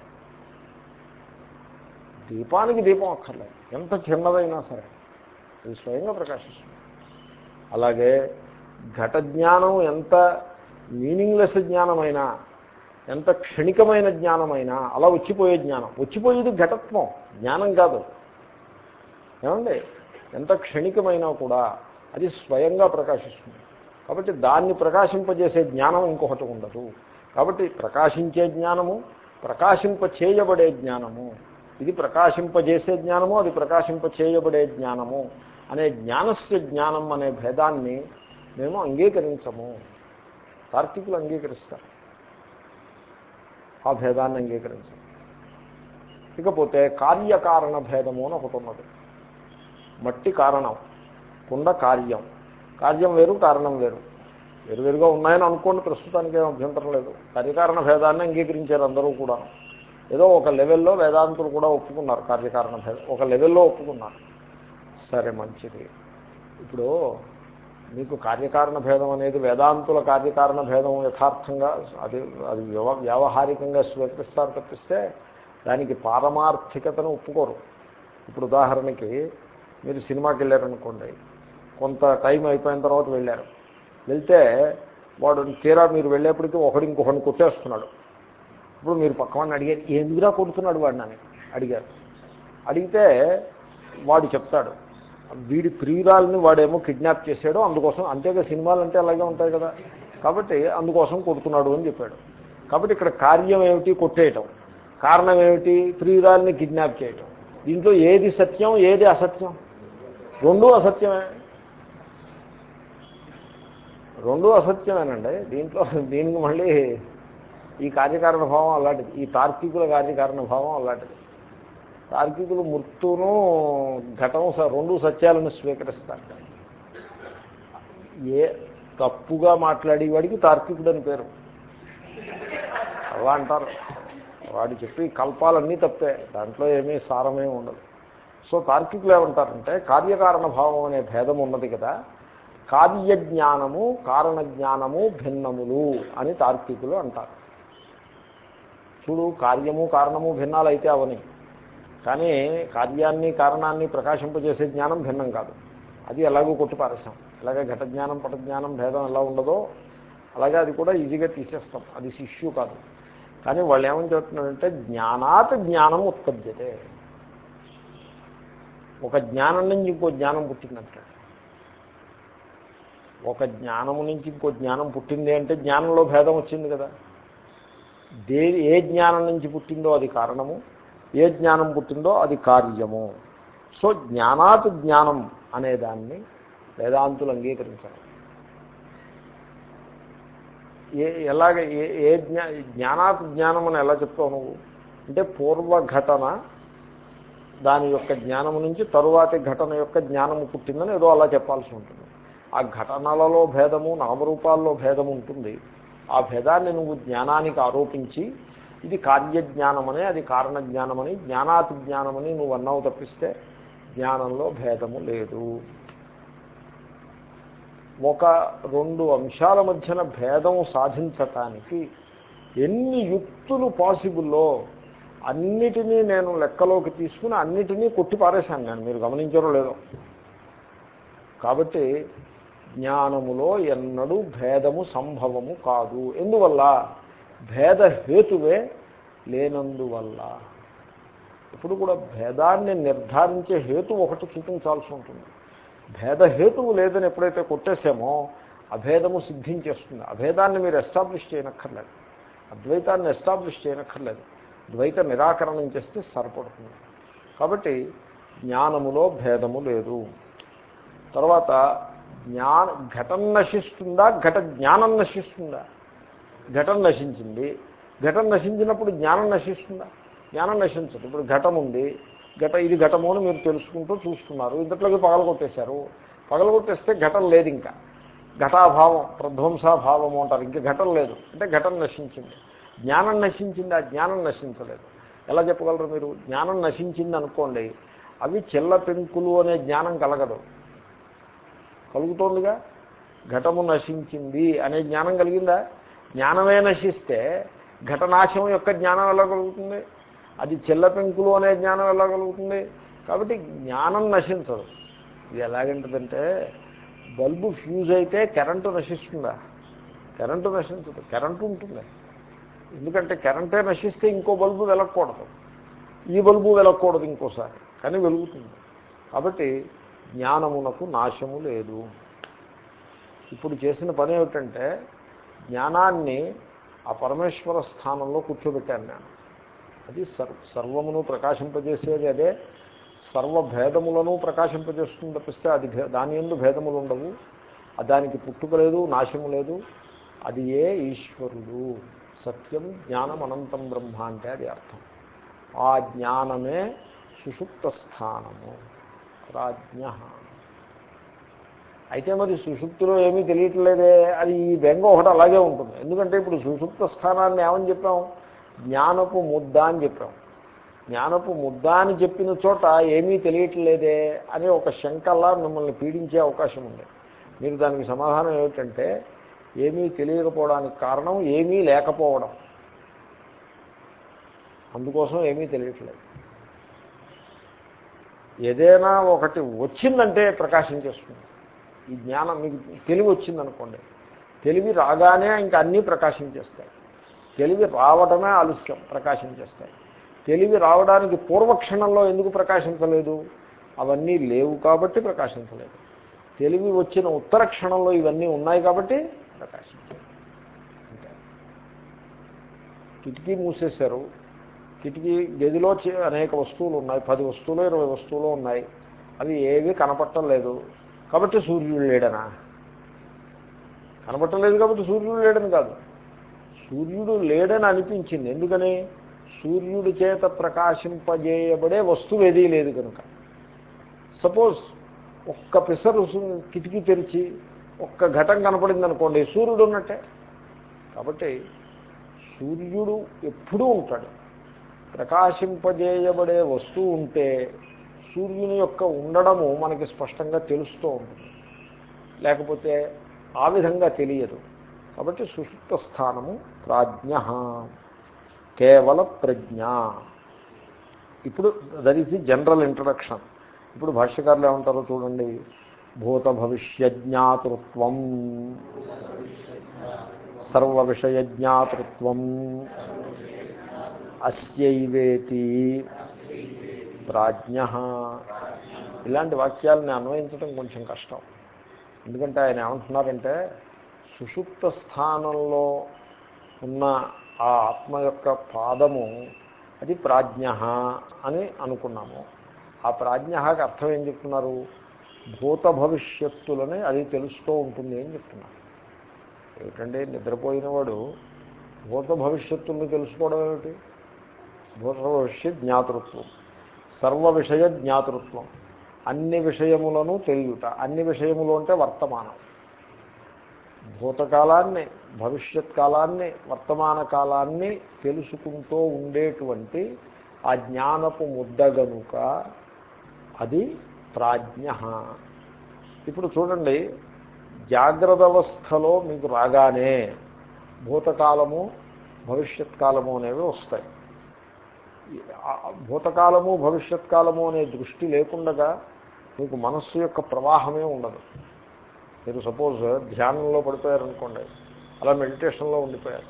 Speaker 1: దీపానికి దీపం అక్కర్లేదు. ఎంత చిన్నదైనా సరే. అది స్వయంగా ప్రకాశిస్తుంది. అలాగే ఘట జ్ఞానం ఎంత మీనింగ్లెస్ జ్ఞానమైనా ఎంత క్షణికమైన జ్ఞానమైనా అలా వచ్చిపోయే జ్ఞానం. వచ్చిపోయేది ఘటత్వం జ్ఞానం కాదు ఏమండి? ఎంత క్షణికమైనా కూడా అది స్వయంగా ప్రకాశిస్తుంది. కాబట్టి దాన్ని ప్రకాశింపజేసే జ్ఞానం ఇంకొకటి ఉండదు. కాబట్టి ప్రకాశించే జ్ఞానము ప్రకాశింప చేయబడే జ్ఞానము. ఇది ప్రకాశింపజేసే జ్ఞానము అది ప్రకాశింప చేయబడే జ్ఞానము. అనే జ్ఞానస్య జ్ఞానం అనే భేదాన్ని మేము అంగీకరించము. తార్కికులు అంగీకరిస్తారు. ఆ భేదాన్ని అంగీకరించము. ఇకపోతే కార్యకారణ భేదము అని ఒకటి ఉన్నది. మట్టి కారణం కుండ కార్యం. కార్యం వేరు కారణం వేరు. వేరువేరుగా ఉన్నాయని అనుకోండి ప్రస్తుతానికి ఏం అభ్యంతరం లేదు. కార్యకారణ భేదాన్ని అంగీకరించారు అందరూ కూడా ఏదో ఒక లెవెల్లో వేదాంతులు కూడా ఒప్పుకున్నారు కార్యకారణ భేదం ఒక లెవెల్లో ఒప్పుకున్నారు. సరే మంచిది. ఇప్పుడు మీకు కార్యకారణ భేదం అనేది వేదాంతుల కార్యకారణ భేదం యథార్థంగా అది అది వ్యవహారికంగా స్వీకరిస్తారు తప్పిస్తే దానికి పారమార్థికతను ఒప్పుకోరు. ఇప్పుడు ఉదాహరణకి మీరు సినిమాకి వెళ్ళారనుకోండి కొంత టైం అయిపోయిన తర్వాత వెళ్ళారు. వెళ్తే వాడు తీరా మీరు వెళ్ళేప్పటికీ ఒకడు ఇంకొకడిని కొట్టేస్తున్నాడు. ఇప్పుడు మీరు పక్కవాడిని అడిగారు ఎందుకురా కొడుతున్నాడు వాడిని? అని అడిగారు. అడిగితే వాడు చెప్తాడు వీడి ప్రియురాలని వాడేమో కిడ్నాప్ చేశాడు అందుకోసం అంతేగా సినిమాలు అంటే అలాగే ఉంటాయి కదా. కాబట్టి అందుకోసం కొడుతున్నాడు అని చెప్పాడు. కాబట్టి ఇక్కడ కార్యం ఏమిటి? కొట్టేయటం. కారణం ఏమిటి? ప్రియురాలని కిడ్నాప్ చేయటం. దీంట్లో ఏది సత్యం ఏది అసత్యం? రెండూ అసత్యమే. రెండూ అసత్యమేనండి. దీంట్లో దీనికి మళ్ళీ ఈ కార్యకారణ భావం అలాంటిది. ఈ తార్కికుల కార్యకారణ భావం అలాంటిది. తార్కికులు మృత్యును ఘటం స- రెండు సత్యాలను స్వీకరిస్తారు. ఏ తప్పుగా మాట్లాడేవాడికి తార్కికుడు అని పేరు. అలా అంటారు. వాడు చెప్పి కల్పాలన్నీ తప్పే. దాంట్లో ఏమీ సారమే ఉండదు. సో తార్కికులు ఏమంటారంటే కార్యకారణ భావం అనే భేదం ఉన్నది కదా కార్యజ్ఞానము కారణజ్ఞానము భిన్నములు అని తార్కికులు అంటారు. చూడు కార్యము కారణము భిన్నాలు అయితే అవని. కానీ కార్యాన్ని కారణాన్ని ప్రకాశింపజేసే జ్ఞానం భిన్నం కాదు. అది ఎలాగో కొట్టిపారేసాం అలాగే ఘట జ్ఞానం పట జ్ఞానం భేదం ఎలా ఉండదో అలాగే అది కూడా ఈజీగా తీసేస్తాం. అది ఇష్యూ కాదు. కానీ వాళ్ళు ఏమని చెప్తున్నారంటే జ్ఞానాత్ జ్ఞానం ఉత్పద్యతే. ఒక జ్ఞానం నుంచి ఇంకో జ్ఞానం పుట్టిందంటే. ఒక జ్ఞానము నుంచి ఇంకో జ్ఞానం పుట్టింది అంటే జ్ఞానంలో భేదం వచ్చింది కదా. దే ఏ జ్ఞానం నుంచి పుట్టిందో అది కారణము ఏ జ్ఞానం పుట్టిందో అది కార్యము. సో జ్ఞానాత్ జ్ఞానం అనేదాన్ని వేదాంతులు అంగీకరించారు. ఏ ఎలాగ ఏ ఏ జ్ఞా జ్ఞానాత్ జ్ఞానం అని ఎలా చెప్తావు నువ్వు? అంటే పూర్వఘటన దాని యొక్క జ్ఞానము నుంచి తరువాతి ఘటన యొక్క జ్ఞానము పుట్టిందని ఏదో అలా చెప్పాల్సి ఉంటుంది. ఆ ఘటనలలో భేదము నామరూపాల్లో భేదము ఉంటుంది. ఆ భేదాన్ని నువ్వు జ్ఞానానికి ఆరోపించి ఇది కార్యజ్ఞానమని అది కారణ జ్ఞానమని జ్ఞానాతి జ్ఞానమని నువ్వు అన్నావు తప్పిస్తే జ్ఞానంలో భేదము లేదు. ఒక రెండు అంశాల మధ్యన భేదం సాధించటానికి ఎన్ని యుక్తులు పాసిబుల్లో అన్నిటినీ నేను లెక్కలోకి తీసుకుని అన్నిటినీ కొట్టి పారేశాను నేను. మీరు గమనించారో లేదో. కాబట్టి జ్ఞానములో ఎన్నడూ భేదము సంభవము కాదు. ఎందువల్ల? భేద హేతువే లేనందువల్ల. ఇప్పుడు కూడా భేదాన్ని నిర్ధారించే హేతు ఒకటి చూపించాల్సి ఉంటుంది. భేద హేతువు లేదని ఎప్పుడైతే కొట్టేసామో అభేదము సిద్ధించేస్తుంది. అభేదాన్ని మీరు ఎస్టాబ్లిష్ చేయనక్కర్లేదు. అద్వైతాన్ని ఎస్టాబ్లిష్ చేయనక్కర్లేదు. ద్వైత నిరాకరణం చేస్తే సరిపడుతుంది. కాబట్టి జ్ఞానములో భేదము లేదు. తర్వాత జ్ఞాన ఘటం నశిస్తుందా ఘట జ్ఞానం నశిస్తుందా? ఘటం నశించింది. ఘటం నశించినప్పుడు జ్ఞానం నశిస్తుందా? జ్ఞానం నశించదు. ఇప్పుడు ఘటం ఉంది. ఘట ఇది ఘటము అని మీరు తెలుసుకుంటూ చూస్తున్నారు. ఇంతట్లోకి పగలగొట్టేశారు. పగలగొట్టేస్తే ఘటం లేదు ఇంకా. ఘటాభావం ప్రధ్వంసాభావము అంటారు. ఇంకా ఘటం లేదు. అంటే ఘటం నశించింది. జ్ఞానం నశించింది? ఆ జ్ఞానం నశించలేదు. ఎలా చెప్పగలరు మీరు? జ్ఞానం నశించింది అనుకోండి అవి చెల్ల పెంకులు అనే జ్ఞానం కలగదు. కలుగుతోందిగా? ఘటము నశించింది అనే జ్ఞానం కలిగిందా? జ్ఞానమే నశిస్తే ఘటనాశం యొక్క జ్ఞానం ఎలా కలుగుతుంది? అది చిల్ల పెంకులు అనే జ్ఞానం ఎలా కలుగుతుంది? కాబట్టి జ్ఞానం నశించదు. ఇది ఎలాగంటదంటే బల్బు ఫ్యూజ్ అయితే కరెంటు నశిస్తుందా? కరెంటు నశించదు. కరెంటు ఉంటుంది. ఎందుకంటే కరెంటే నశిస్తే ఇంకో బల్బు వెలగకూడదు ఈ బల్బు వెలగకూడదు ఇంకోసారి. కానీ వెలుగుతుంది. కాబట్టి జ్ఞానమునకు నాశము లేదు. ఇప్పుడు చేసిన పని ఏమిటంటే జ్ఞానాన్ని ఆ పరమేశ్వర స్థానంలో కూర్చోబెట్టాను నేను. అది సర్వ సర్వమును ప్రకాశింపజేసేది అదే. సర్వభేదములను ప్రకాశింపజేస్తుంది తప్పిస్తే అది దాని ఎందు భేదములు ఉండవు. దానికి పుట్టుక లేదు నాశము లేదు. అది ఏ ఈశ్వరుడు? సత్యం జ్ఞానం అనంతం బ్రహ్మ అంటే అది అర్థం. ఆ జ్ఞానమే సుషుప్త స్థానము. ప్రాజ్ఞ అయితే మరి సుషుప్తిలో ఏమీ తెలియట్లేదే. అది ఈ బెంగ ఒకటి అలాగే ఉంటుంది. ఎందుకంటే ఇప్పుడు సుషుప్త స్థానాన్ని ఏమని చెప్పాం? జ్ఞానపు ముద్ద అని చెప్పాం. జ్ఞానపు ముద్ద అని చెప్పిన చోట ఏమీ తెలియట్లేదే అని ఒక శంకల్లా మిమ్మల్ని పీడించే అవకాశం ఉంది. మీరు దానికి సమాధానం ఏమిటంటే ఏమీ తెలియకపోవడానికి కారణం ఏమీ లేకపోవడం. అందుకోసం ఏమీ తెలియట్లేదు. ఏదైనా ఒకటి వచ్చిందంటే ప్రకాశించేస్తుంది ఈ జ్ఞానం మీకు తెలివి వచ్చిందనుకోండి. తెలివి రాగానే ఇంకా అన్నీ ప్రకాశించేస్తాయి తెలివి రావడమే ఆలస్యం ప్రకాశించేస్తాయి తెలివి రావడానికి పూర్వక్షణంలో ఎందుకు ప్రకాశించలేదు? అవన్నీ లేవు కాబట్టి ప్రకాశించలేదు. తెలివి వచ్చిన ఉత్తర క్షణంలో ఇవన్నీ ఉన్నాయి కాబట్టి ప్రకాశించలేదు. కిటికీ మూసేశారు. కిటికీ గదిలో అనేక వస్తువులు ఉన్నాయి. పది వస్తువులు ఇరవై వస్తువులు ఉన్నాయి. అవి ఏవి కనపడటం లేదు. కాబట్టి సూర్యుడు లేడనా? కనపడటం కాబట్టి సూర్యుడు లేడని కాదు. సూర్యుడు లేడని అనిపించింది. ఎందుకని? సూర్యుడి చేత ప్రకాశింపజేయబడే వస్తువు ఏదీ లేదు కనుక. సపోజ్ ఒక్క పిసరు కిటికీ తెరిచి ఒక్క ఘటం కనపడింది అనుకోండి సూర్యుడు ఉన్నట్టే. కాబట్టి సూర్యుడు ఎప్పుడూ ఉంటాడు. ప్రకాశింపజేయబడే వస్తువు ఉంటే సూర్యుని యొక్క ఉండడము మనకి స్పష్టంగా తెలుస్తూ ఉంటుంది. లేకపోతే ఆ విధంగా తెలియదు. కాబట్టి సుషుప్త స్థానము ప్రాజ్ఞ. కేవల ప్రజ్ఞ. ఇప్పుడు that is the general introduction ఇప్పుడు భాష్యకారులు ఏమంటారో చూడండి. భూత భవిష్యజ్ఞాతృత్వం సర్వ విషయజ్ఞాతృత్వం అస్యైవేతి ప్రాజ్ఞ. ఇలాంటి వాక్యాలని అన్వయించడం కొంచెం కష్టం. ఎందుకంటే ఆయన ఏమంటున్నారంటే సుషుప్త స్థానంలో ఉన్న ఆ ఆత్మ యొక్క పాదము అది ప్రాజ్ఞ అని అనుకున్నాము. ఆ ప్రాజ్ఞకి అర్థం ఏం చెప్తున్నారు? భూత భవిష్యత్తులని అది తెలుస్తూ ఉంటుంది అని చెప్తున్నారు. ఏమిటంటే నిద్రపోయినవాడు భూత భవిష్యత్తులను తెలుసుకోవడం ఏమిటి? భూత భవిష్యత్ జ్ఞాతృత్వం. సర్వ విషయ జ్ఞాతృత్వం. అన్ని విషయములను తెలియట. అన్ని విషయములు అంటే వర్తమానం. భూతకాలాన్ని భవిష్యత్ కాలాన్ని వర్తమాన కాలాన్ని తెలుసుకుంటూ ఉండేటువంటి ఆ జ్ఞానపు ముద్ద గనుక అది ప్రాజ్ఞ. ఇప్పుడు చూడండి జాగ్రత్త అవస్థలో మీకు రాగానే భూతకాలము భవిష్యత్ కాలము అనేవి వస్తాయి. భూతకాలము భవిష్యత్ కాలము అనే దృష్టి లేకుండగా మీకు మనస్సు యొక్క ప్రవాహమే ఉండదు. మీరు సపోజ్ ధ్యానంలో పడిపోయారనుకోండి అలా మెడిటేషన్లో ఉండిపోయారు.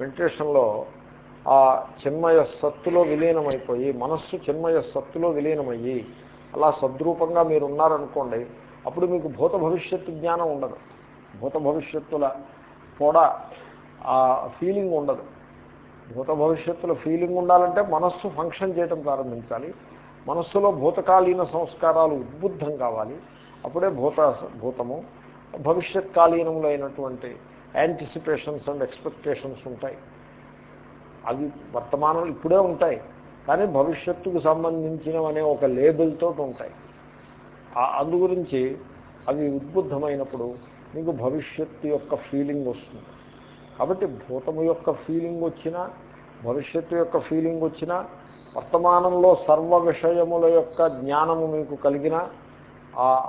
Speaker 1: మెడిటేషన్లో ఆ చిన్మయ సత్తులో విలీనమైపోయి మనస్సు చిన్మయ సత్తులో విలీనమయ్యి అలా సద్రూపంగా మీరు ఉన్నారనుకోండి అప్పుడు మీకు భూత భవిష్యత్తు జ్ఞానం ఉండదు. భూత భవిష్యత్తుల కూడా ఆ ఫీలింగ్ ఉండదు. భూత భవిష్యత్తులో ఫీలింగ్ ఉండాలంటే మనస్సు ఫంక్షన్ చేయడం ప్రారంభించాలి. మనస్సులో భూతకాలీన సంస్కారాలు ఉద్బుద్ధం కావాలి. అప్పుడే భూత భూతము భవిష్యత్ కాలీనములు అయినటువంటి యాంటిసిపేషన్స్ అండ్ ఎక్స్పెక్టేషన్స్ ఉంటాయి. అవి వర్తమానం ఇప్పుడే ఉంటాయి. కానీ భవిష్యత్తుకు సంబంధించినవనే ఒక లేబుల్తో ఉంటాయి. అందు గురించి అవి ఉద్బుద్ధమైనప్పుడు మీకు భవిష్యత్తు యొక్క ఫీలింగ్ వస్తుంది. కాబట్టి భూతము యొక్క ఫీలింగ్ వచ్చినా భవిష్యత్తు యొక్క ఫీలింగ్ వచ్చినా వర్తమానంలో సర్వ విషయముల యొక్క జ్ఞానము మీకు కలిగిన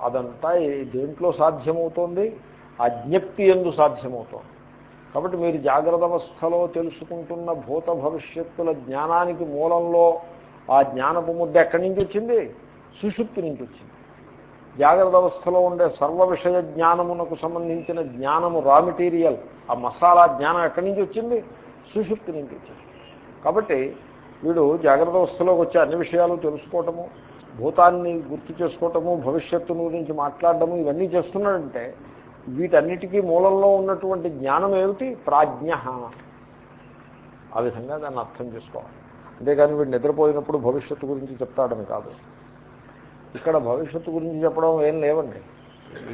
Speaker 1: అదంతా దేంట్లో సాధ్యమవుతోంది? ఆ జ్ఞప్తి ఎందు సాధ్యమవుతోంది. కాబట్టి మీరు జాగ్రత్త అవస్థలో తెలుసుకుంటున్న భూత భవిష్యత్తుల జ్ఞానానికి మూలంలో ఆ జ్ఞానపు ముద్ద ఎక్కడి నుంచి వచ్చింది? సుషుప్తి నుంచి వచ్చింది. జాగ్రత్త అవస్థలో ఉండే సర్వ విషయ జ్ఞానమునకు సంబంధించిన జ్ఞానము రా మెటీరియల్ ఆ మసాలా జ్ఞానం ఎక్కడి నుంచి వచ్చింది? సుషుప్తి నుంచి వచ్చింది. కాబట్టి వీడు జాగ్రత్త అవస్థలోకి వచ్చే అన్ని విషయాలు తెలుసుకోవటము భూతాన్ని గుర్తు చేసుకోవటము భవిష్యత్తు గురించి మాట్లాడటము ఇవన్నీ చేస్తున్నాడంటే వీటన్నిటికీ మూలంలో ఉన్నటువంటి జ్ఞానం ఏమిటి? ప్రాజ్ఞ. ఆ విధంగా దాన్ని అర్థం చేసుకోవాలి. అంతేగాని వీడు నిద్రపోయినప్పుడు భవిష్యత్తు గురించి చెప్తాడని కాదు. ఇక్కడ భవిష్యత్తు గురించి చెప్పడం ఏం లేవండి.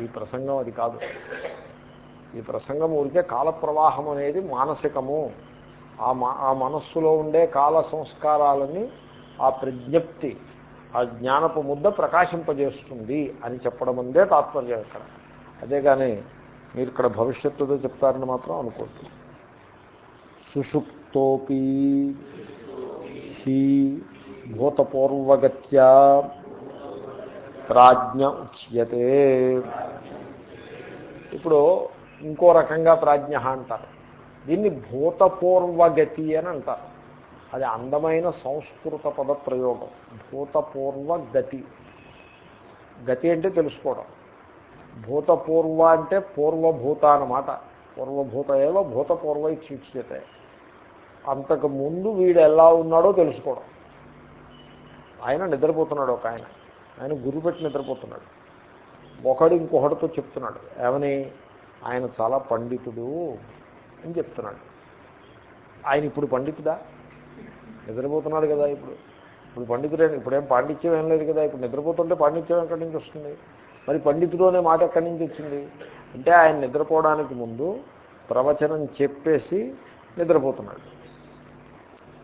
Speaker 1: ఈ ప్రసంగం అది కాదు. ఈ ప్రసంగం ఊరికే కాల ప్రవాహం అనేది మానసికము. ఆ మా ఆ మనస్సులో ఉండే కాల సంస్కారాలని ఆ ప్రజ్ఞప్తి ఆ జ్ఞానపు ముద్ద ప్రకాశింపజేస్తుంది అని చెప్పడం అందే తాత్పర్యం ఇక్కడ. అదే కానీ మీరు ఇక్కడ భవిష్యత్తుతో చెప్తారని మాత్రం అనుకోవద్దు. సుషుప్తోపి హీ భూతపూర్వగత్యా ప్రాజ్ఞ ఉచ్యతే. ఇప్పుడు ఇంకో రకంగా ప్రాజ్ఞ అంటారు. దీన్ని భూతపూర్వగతి అని అంటారు అది అందమైన సంస్కృత పద ప్రయోగం భూతపూర్వ గతి గతి అంటే తెలుసుకోవడం. భూతపూర్వ అంటే పూర్వభూత అన్నమాట. పూర్వభూత ఏవో భూతపూర్వ ఇచ్చుచ్యతే అంతకు ముందు వీడు ఎలా ఉన్నాడో తెలుసుకోవడం. ఆయన నిద్రపోతున్నాడు ఒక ఆయన. ఆయన గురిపెట్టి నిద్రపోతున్నాడు. ఒకడు ఇంకొకటితో చెప్తున్నాడు ఏమని? ఆయన చాలా పండితుడు అని చెప్తున్నాడు. ఆయన ఇప్పుడు పండితుడా? నిద్రపోతున్నాడు కదా ఇప్పుడు. ఇప్పుడు పండితుడే ఇప్పుడేం పాండిత్యం ఏం లేదు కదా ఇప్పుడు నిద్రపోతుంటే పాండిత్యం ఎక్కడి నుంచి వస్తుంది? మరి పండితుడు అనే మాట ఎక్కడి నుంచి వచ్చింది? అంటే ఆయన నిద్రపోవడానికి ముందు ప్రవచనం చెప్పేసి నిద్రపోతున్నాడు.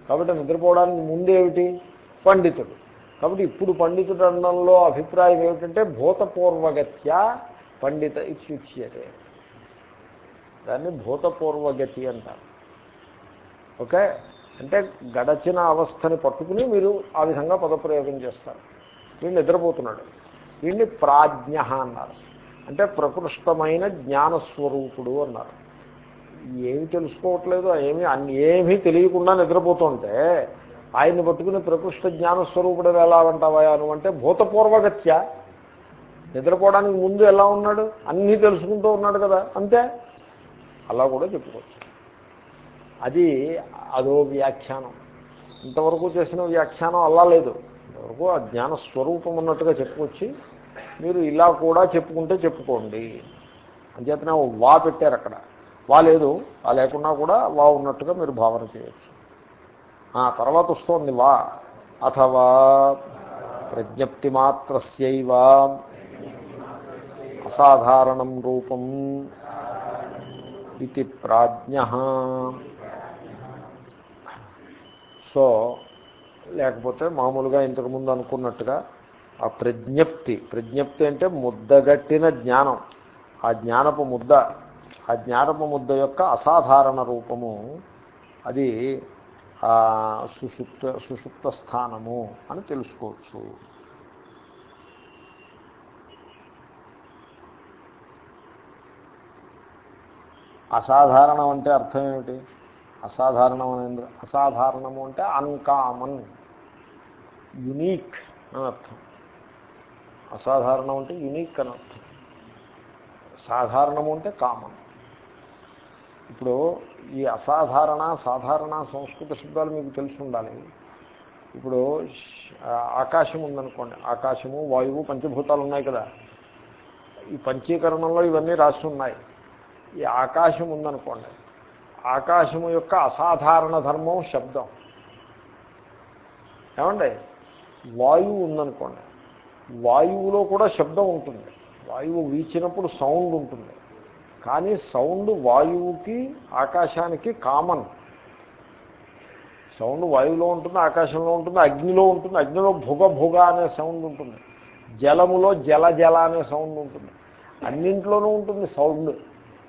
Speaker 1: కాబట్టి నిద్రపోవడానికి ముందేమిటి? పండితుడు. కాబట్టి ఇప్పుడు పండితుడు అనడంలో అభిప్రాయం ఏమిటంటే భూతపూర్వగత్య పండిత ఇత్యుచ్యతే దాన్ని భూతపూర్వగతి అంటారు. ఓకే? అంటే గడచిన అవస్థని పట్టుకుని మీరు ఆ విధంగా పదప్రయోగం చేస్తారు. వీళ్ళు నిద్రపోతున్నాడు. వీడిని ప్రాజ్ఞ అన్నారు. అంటే ప్రకృష్టమైన జ్ఞానస్వరూపుడు అన్నారు. ఏమి తెలుసుకోవట్లేదు ఏమి అన్ని ఏమీ తెలియకుండా నిద్రపోతుంటే ఆయన్ని పట్టుకుని ప్రకృష్ట జ్ఞానస్వరూపుడు ఎలా అంటావా అను అంటే భూతపూర్వగత్య. నిద్రపోవడానికి ముందు ఎలా ఉన్నాడు? అన్నీ తెలుసుకుంటూ ఉన్నాడు కదా. అంతే. అలా కూడా చెప్పుకోవచ్చు. అది అదో వ్యాఖ్యానం. ఇంతవరకు చేసిన వ్యాఖ్యానం అలా లేదు. ఇంతవరకు ఆ జ్ఞాన స్వరూపం ఉన్నట్టుగా చెప్పుకొచ్చి మీరు ఇలా కూడా చెప్పుకుంటే చెప్పుకోండి. అంచేతనే వా పెట్టారు అక్కడ వా లేదు. ఆ లేకున్నా కూడా వా ఉన్నట్టుగా మీరు భావన చేయొచ్చు. తర్వాత వస్తోంది వా అథవా ప్రజ్ఞప్తి మాత్రస్యైవ అసాధారణం రూపం ఇది ప్రాజ్ఞ. సో లేకపోతే మామూలుగా ఇంతకుముందు అనుకున్నట్టుగా ఆ ప్రజ్ఞప్తి ప్రజ్ఞప్తి అంటే ముద్దగట్టిన జ్ఞానం. ఆ జ్ఞానపు ముద్ద ఆ జ్ఞానపు ముద్ద యొక్క అసాధారణ రూపము అది సుషుప్త సుషుప్త స్థానము అని తెలుసుకోవచ్చు. అసాధారణం అంటే అర్థం ఏమిటి? అసాధారణం అనేది అసాధారణము అంటే అన్కామన్ యునీక్ అని అర్థం. అసాధారణం అంటే యునీక్ అని అర్థం. సాధారణము అంటే కామన్ ఇప్పుడు ఈ అసాధారణ సాధారణ సంస్కృత శబ్దాలు మీకు తెలిసి ఉండాలి. ఇప్పుడు ఆకాశం ఉందనుకోండి. ఆకాశము వాయువు పంచభూతాలు ఉన్నాయి కదా. ఈ పంచీకరణంలో ఇవన్నీ రాసి ఉన్నాయి. ఈ ఆకాశం ఉందనుకోండి. ఆకాశము యొక్క అసాధారణ ధర్మం శబ్దం. ఏమండి? వాయువు ఉందనుకోండి. వాయువులో కూడా శబ్దం ఉంటుంది. వాయువు వీచినప్పుడు సౌండ్ ఉంటుంది. కానీ సౌండ్ వాయువుకి ఆకాశానికి కామన్. సౌండ్ వాయువులో ఉంటుంది ఆకాశంలో ఉంటుంది అగ్నిలో ఉంటుంది అగ్నిలో భుగ భుగ అనే సౌండ్ ఉంటుంది. జలములో జల జల అనే సౌండ్ ఉంటుంది. అన్నింట్లోనూ ఉంటుంది సౌండ్.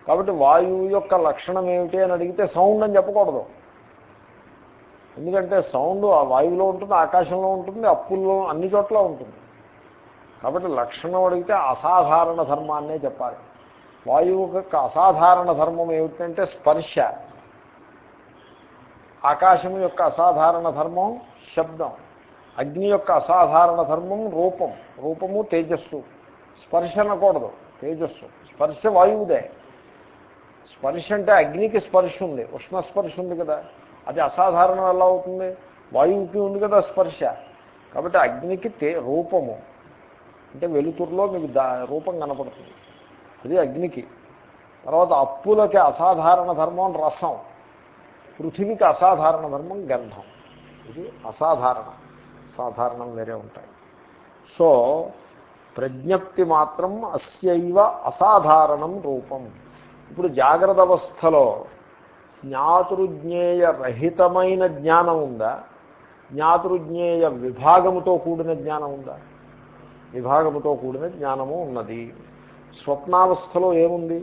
Speaker 1: కాబట్టి వాయువు యొక్క లక్షణం ఏమిటి అని అడిగితే సౌండ్ అని చెప్పకూడదు. ఎందుకంటే సౌండ్ ఆ వాయువులో ఉంటుంది ఆకాశంలో ఉంటుంది అప్పుల్లో అన్ని చోట్ల ఉంటుంది. కాబట్టి లక్షణం అడిగితే అసాధారణ ధర్మాన్నే చెప్పాలి. వాయువు యొక్క అసాధారణ ధర్మం ఏమిటంటే స్పర్శ. ఆకాశం యొక్క అసాధారణ ధర్మం శబ్దం. అగ్ని యొక్క అసాధారణ ధర్మం రూపం. రూపము తేజస్సు. స్పర్శ అనకూడదు. తేజస్సు. స్పర్శ వాయువుదే. స్పర్శ అంటే అగ్నికి స్పర్శ ఉంది. ఉష్ణ స్పర్శ ఉంది కదా. అది అసాధారణం ఎలా అవుతుంది? వాయువుకి ఉంది కదా స్పర్శ. కాబట్టి అగ్నికి తే రూపము. అంటే వెలుతురులో మీకు దా రూపం కనపడుతుంది. అది అగ్నికి. తర్వాత అప్పులకి అసాధారణ ధర్మం రసం. పృథివీకి అసాధారణ ధర్మం గంధం. ఇది అసాధారణ. సాధారణం వేరే ఉంటాయి. సో ప్రజ్ఞప్తి మాత్రం అస్యైవ అసాధారణం రూపం. ఇప్పుడు జాగ్రత్త అవస్థలో జ్ఞాతృజ్ఞేయ రహితమైన జ్ఞానం ఉందా? జ్ఞాతృజ్ఞేయ విభాగముతో కూడిన జ్ఞానం ఉందా? విభాగముతో కూడిన జ్ఞానము ఉన్నది. స్వప్నావస్థలో ఏముంది?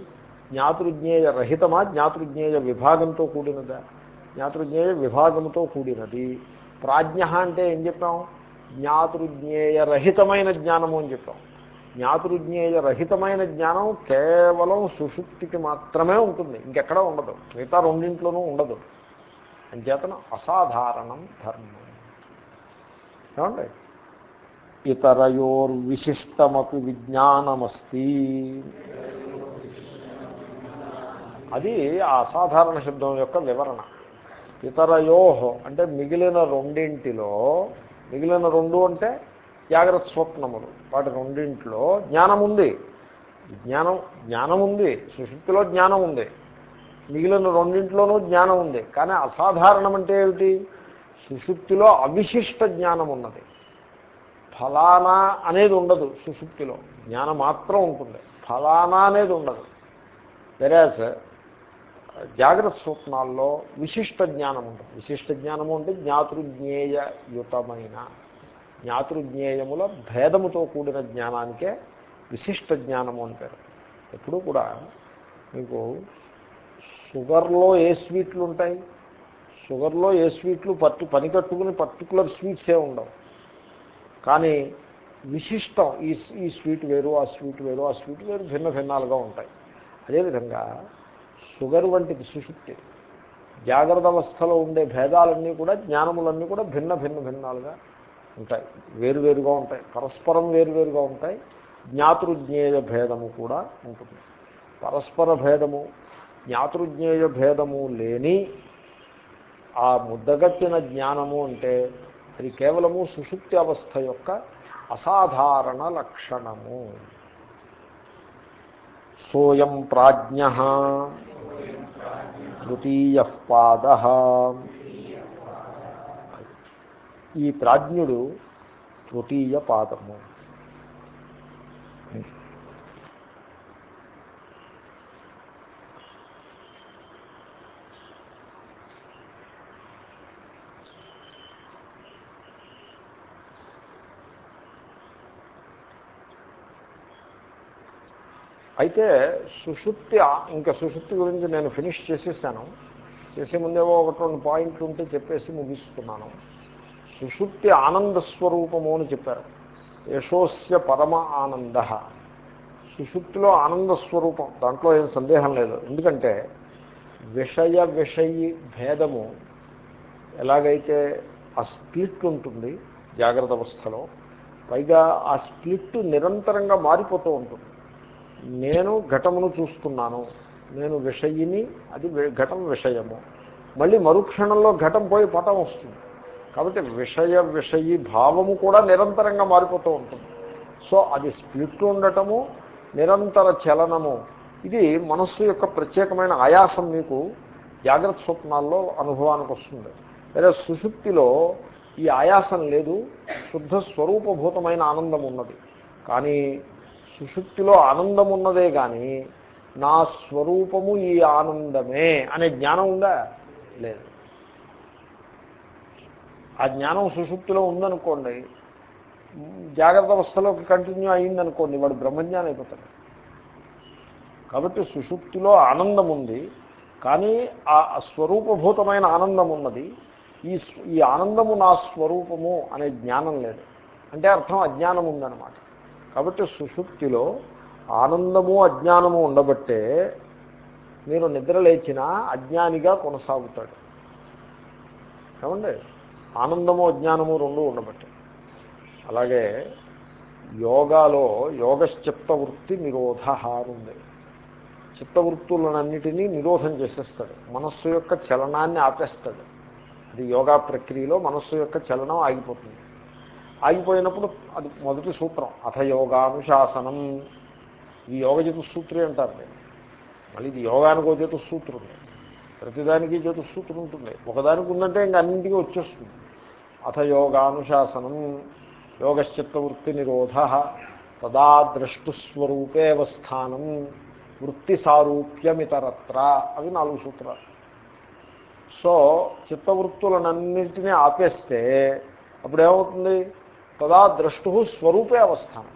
Speaker 1: జ్ఞాతృజ్ఞేయ రహితమా? జ్ఞాతృజ్ఞేయ విభాగంతో కూడినదా? జ్ఞాతృజ్ఞేయ విభాగంతో కూడినది. ప్రాజ్ఞ అంటే ఏం చెప్పాం? జ్ఞాతృజ్ఞేయ రహితమైన జ్ఞానము అని చెప్పాం. జ్ఞాతృజ్ఞేయ రహితమైన జ్ఞానం కేవలం సుషుప్తికి మాత్రమే ఉంటుంది. ఇంకెక్కడ ఉండదు. మిగతా రెండింట్లోనూ ఉండదు. అంచేతన అసాధారణం ధర్మం. ఏమండి? ఇతరయోర్విశిష్టమపి విజ్ఞానమస్తి. అది ఆ అసాధారణ శబ్దం యొక్క వివరణ. ఇతరయో అంటే మిగిలిన రెండింటిలో మిగిలిన రెండు అంటే జాగ్రత్త స్వప్నములు. వాటి రెండింటిలో జ్ఞానం ఉంది. జ్ఞానం జ్ఞానం ఉంది. సుశుద్ధిలో జ్ఞానం ఉంది. మిగిలిన రెండింటిలోనూ జ్ఞానం ఉంది. కానీ అసాధారణం అంటే ఏమిటి? సుశుక్తిలో అవిశిష్ట జ్ఞానం ఉన్నది. ఫలానా అనేది ఉండదు సుశుక్తిలో. జ్ఞానం మాత్రం ఉంటుంది. ఫలానా అనేది ఉండదు. వెరాజ్ జాగ్రత్త స్వప్నాల్లో విశిష్ట జ్ఞానం ఉంటుంది. విశిష్ట జ్ఞానము అంటే జ్ఞాతృజ్ఞేయయుతమైన జ్ఞాతృజ్ఞేయముల భేదముతో కూడిన జ్ఞానానికే విశిష్ట జ్ఞానము అని పేరు. ఎప్పుడు కూడా మీకు షుగర్లో ఏ స్వీట్లు ఉంటాయి? షుగర్లో ఏ స్వీట్లు పట్టు పని కట్టుకుని పర్టికులర్ స్వీట్సే ఉండవు. కానీ విశిష్టం ఈ ఈ స్వీట్ వేరు ఆ స్వీట్ వేరు ఆ స్వీట్ వేరు భిన్న భిన్నాలుగా ఉంటాయి. అదేవిధంగా షుగర్ వంటిది సుశుక్తి జాగ్రత్త అవస్థలో ఉండే భేదాలన్నీ కూడా జ్ఞానములన్నీ కూడా భిన్న భిన్న భిన్నాలుగా ఉంటాయి. వేరువేరుగా ఉంటాయి. పరస్పరం వేరువేరుగా ఉంటాయి. జ్ఞాతృజ్ఞేయ భేదము కూడా ఉంటుంది. పరస్పర భేదము జ్ఞాతృజ్ఞేయ భేదము లేని ఆ ముద్దగట్టిన జ్ఞానము అంటే అది కేవలము సుషుప్తి అవస్థ యొక్క అసాధారణ లక్షణము. సోయం ప్రాజ్ఞ. తృతీయ పాద. ఈ ప్రాజ్ఞుడు తృతీయ పాదము. అయితే సుషుప్తి ఇంకా సుషుప్తి గురించి నేను ఫినిష్ చేసేసాను. చేసే ముందేవో ఒకటి రెండు పాయింట్లు ఉంటే చెప్పేసి ముగిస్తున్నాను. సుషుప్తి ఆనంద స్వరూపము అని చెప్పారు. యశోస్య పరమ ఆనంద. సుషుప్తిలో ఆనంద స్వరూపం దాంట్లో ఏం సందేహం లేదు. ఎందుకంటే విషయ విషయి భేదము ఎలాగైతే ఆ స్ప్లిట్ ఉంటుంది జాగ్రత్త అవస్థలో పైగా ఆ స్ప్లిట్ నిరంతరంగా మారిపోతూ ఉంటుంది. నేను ఘటమును చూస్తున్నాను. నేను విషయిని అది ఘటం విషయము. మళ్ళీ మరుక్షణంలో ఘటం పోయి పటం వస్తుంది. కాబట్టి విషయ విషయీ భావము కూడా నిరంతరంగా మారిపోతూ ఉంటుంది. సో అది స్ప్లిట్ ఉండటము నిరంతర చలనము ఇది మనస్సు యొక్క ప్రత్యేకమైన ఆయాసం మీకు జాగ్రత్త స్వప్నాల్లో అనుభవానికి వస్తుంది. వేరే సుశుక్తిలో ఈ ఆయాసం లేదు శుద్ధ స్వరూపభూతమైన ఆనందం ఉన్నది. కానీ సుషుప్తిలో ఆనందం ఉన్నదే కానీ నా స్వరూపము ఈ ఆనందమే అనే జ్ఞానం ఉందా? లేదు. ఆ జ్ఞానం సుషుప్తిలో ఉందనుకోండి జాగ్రత్త అవస్థలోకి కంటిన్యూ అయిందనుకోండి వాడు బ్రహ్మజ్ఞానం అయిపోతాడు. కాబట్టి సుషుప్తిలో ఆనందం ఉంది కానీ ఆ స్వరూపభూతమైన ఆనందం ఉన్నది ఈ ఈ ఆనందము నా స్వరూపము అనే జ్ఞానం లేదు. అంటే అర్థం అజ్ఞానం ఉందన్నమాట కాబట్టి సుషుప్తిలో ఆనందము అజ్ఞానము ఉండబట్టే మీరు నిద్ర లేచినా అజ్ఞానిగా కొనసాగుతాడు. ఏమండి? ఆనందము అజ్ఞానము రెండు ఉండబట్టే. అలాగే యోగాలో యోగశ్చిత్త వృత్తి నిరోధ ఉంది చిత్తవృత్తులన్నిటినీ నిరోధం చేసేస్తాడు. మనస్సు యొక్క చలనాన్ని ఆపేస్తాడు. అది యోగా ప్రక్రియలో మనస్సు యొక్క చలనం ఆగిపోతుంది. ఆగిపోయినప్పుడు అది మొదటి సూత్రం. అథ యోగానుశాసనం. ఈ యోగ చతుస్సూత్రి అంటారు మళ్ళీ ఇది యోగానికి ఒక చతుస్సూత్రం ఉంది ప్రతిదానికి చతుస్సూత్రం ఉంటుంది. ఒకదానికి ఉందంటే ఇంక అన్నింటికి వచ్చేస్తుంది. అథ యోగానుశాసనం. యోగశ్చిత్తవృత్తి నిరోధ తదా ద్రష్టుస్వరూపేవస్థానం వృత్తి సారూప్యమితరత్ర అవి నాలుగు సూత్రాలు. సో చిత్తవృత్తులనన్నింటినీ ఆపేస్తే అప్పుడు ఏమవుతుంది తదా ద్రష్టు స్వరూపే అవస్థానం.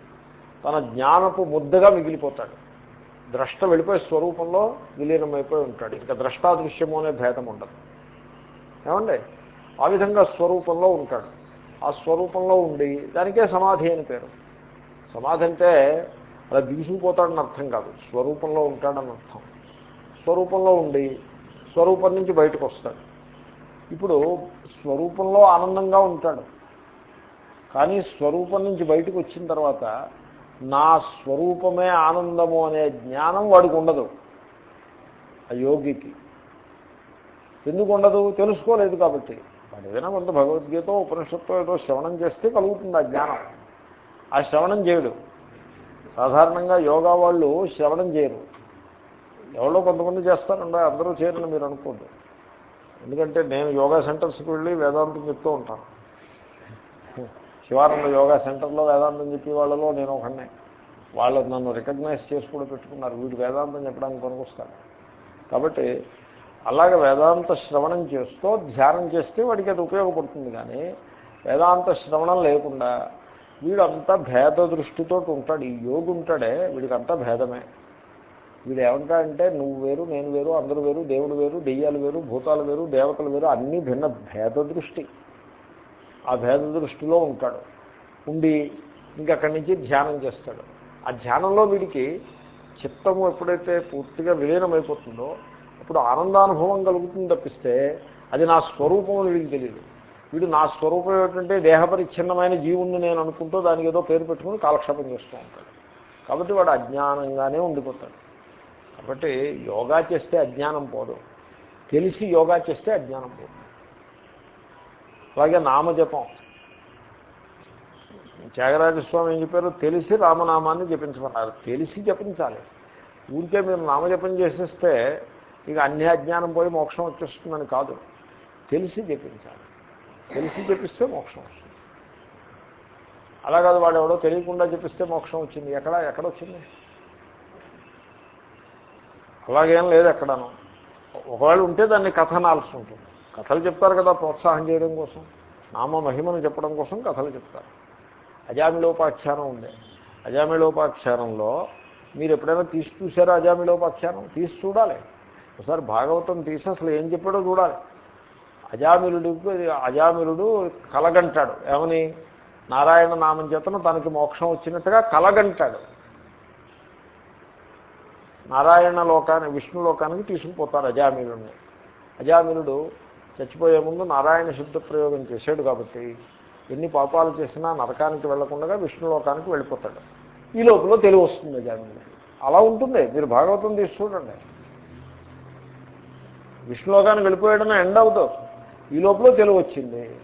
Speaker 1: తన జ్ఞానపు ముద్దగా మిగిలిపోతాడు. ద్రష్ట వెళ్ళిపోయే స్వరూపంలో విలీనమైపోయి ఉంటాడు. ఇంకా ద్రష్టాదృశ్యము అనే భేదం ఉండదు. ఏమండి? ఆ విధంగా స్వరూపంలో ఉంటాడు. ఆ స్వరూపంలో ఉండి దానికే సమాధి అని పేరు. సమాధి అంటే అలా దిగుసుకుపోతాడని అర్థం కాదు. స్వరూపంలో ఉంటాడని అర్థం. స్వరూపంలో ఉండి స్వరూపం నుంచి బయటకు వస్తాడు. ఇప్పుడు స్వరూపంలో ఆనందంగా ఉంటాడు. కానీ స్వరూపం నుంచి బయటకు వచ్చిన తర్వాత నా స్వరూపమే ఆనందము అనే జ్ఞానం వాడికి ఉండదు. ఆ యోగికి. ఎందుకు ఉండదు? తెలుసుకోలేదు కాబట్టి. వాడు ఏదైనా కొంత భగవద్గీత ఉపనిషత్తు ఏదో శ్రవణం చేస్తే కలుగుతుంది ఆ జ్ఞానం. ఆ శ్రవణం చేయడు. సాధారణంగా యోగా వాళ్ళు శ్రవణం చేయరు. ఎవరో కొంతమంది చేస్తారండి అందరూ చేయరని మీరు అనుకోండి. ఎందుకంటే నేను యోగా సెంటర్స్కి వెళ్ళి వేదాంతం చెప్తూ ఉంటాను. శివానంద యోగా సెంటర్లో వేదాంతం చెప్పే వాళ్ళలో నేను ఒకనే వాళ్ళు నన్ను రికగ్నైజ్ చేసి కూడా పెట్టుకున్నారు. వీడు వేదాంతం చెప్పడానికి కొనుకొస్తాడు కాబట్టి అలాగే వేదాంత శ్రవణం చేస్తూ ధ్యానం చేస్తే వాడికి అది ఉపయోగపడుతుంది కానీ వేదాంత శ్రవణం లేకుండా వీడంతా భేద దృష్టితో ఉంటాడు. ఈ యోగి ఉంటాడే వీడికంతా భేదమే. వీడు ఏమంటాడంటే నువ్వు వేరు నేను వేరు అందరూ వేరు దేవుడు వేరు దెయ్యాలు వేరు భూతాలు వేరు దేవతలు వేరు అన్నీ భిన్న భేద దృష్టి. ఆ భేద దృష్టిలో ఉంటాడు. ఉండి ఇంకక్కడి నుంచి ధ్యానం చేస్తాడు. ఆ ధ్యానంలో వీడికి చిత్తము ఎప్పుడైతే పూర్తిగా విలీనమైపోతుందో అప్పుడు ఆనందానుభవం కలుగుతుంది తప్పిస్తే అది నా స్వరూపం అని వీడికి తెలియదు. వీడు నా స్వరూపం ఏమిటంటే దేహపరిచ్ఛిన్నమైన జీవుణ్ణి నేను అనుకుంటూ దానికి ఏదో పేరు పెట్టుకుని కాలక్షేపం చేస్తూ ఉంటాడు. కాబట్టి వాడు అజ్ఞానంగానే ఉండిపోతాడు. కాబట్టి యోగా చేస్తే అజ్ఞానం పోదు. తెలిసి యోగా చేస్తే అజ్ఞానం పోదు. అలాగే నామజపం. త్యాగరాజస్వామి ఏం చెప్పారు? తెలిసి రామనామాన్ని జపించమన్నారు. తెలిసి జపించాలి. ఊరికే మీరు నామజపం చేసేస్తే ఇక అన్ని అజ్ఞానం పోయి మోక్షం వచ్చేస్తుందని కాదు. తెలిసి జపించాలి. తెలిసి జపిస్తే మోక్షం వస్తుంది. అలా కాదు వాడు ఎవడో తెలియకుండా జపిస్తే మోక్షం వచ్చింది. ఎక్కడ? ఎక్కడ వచ్చింది అలాగేం లేదు ఎక్కడను. ఒకవేళ ఉంటే దాన్ని కథనాల్సి ఉంటుంది. కథలు చెప్తారు కదా ప్రోత్సాహం చేయడం కోసం. నామ మహిమను చెప్పడం కోసం కథలు చెప్తారు. అజామిలోపాఖ్యానం ఉంది. అజామిలోపాఖ్యానంలో మీరు ఎప్పుడైనా తీసి చూసారా అజామిలోపాఖ్యానం? తీసి చూడాలి. ఒకసారి భాగవతం తీసి అసలు ఏం చెప్పాడో చూడాలి. అజామిలుడికి అజామిలుడు కలగంటాడు. ఏమని? నారాయణ నామం చేతను తనకి మోక్షం వచ్చినట్టుగా కలగంటాడు. నారాయణ లోకాన్ని విష్ణు లోకానికి తీసుకుపోతారు అజామిలుడిని. అజామిలుడు చచ్చిపోయే ముందు నారాయణ శుద్ధ ప్రయోగం చేశాడు కాబట్టి ఎన్ని పాపాలు చేసినా నరకానికి వెళ్ళకుండా విష్ణులోకానికి వెళ్ళిపోతాడు. ఈ లోపల తెలివి వస్తుంది జాగ్రత్త అలా ఉంటుంది. మీరు భాగవతం తీసి చూడండి. విష్ణులోకానికి వెళ్ళిపోయాడని ఎండ్ అవుతావు ఈ లోపల తెలివి వచ్చింది.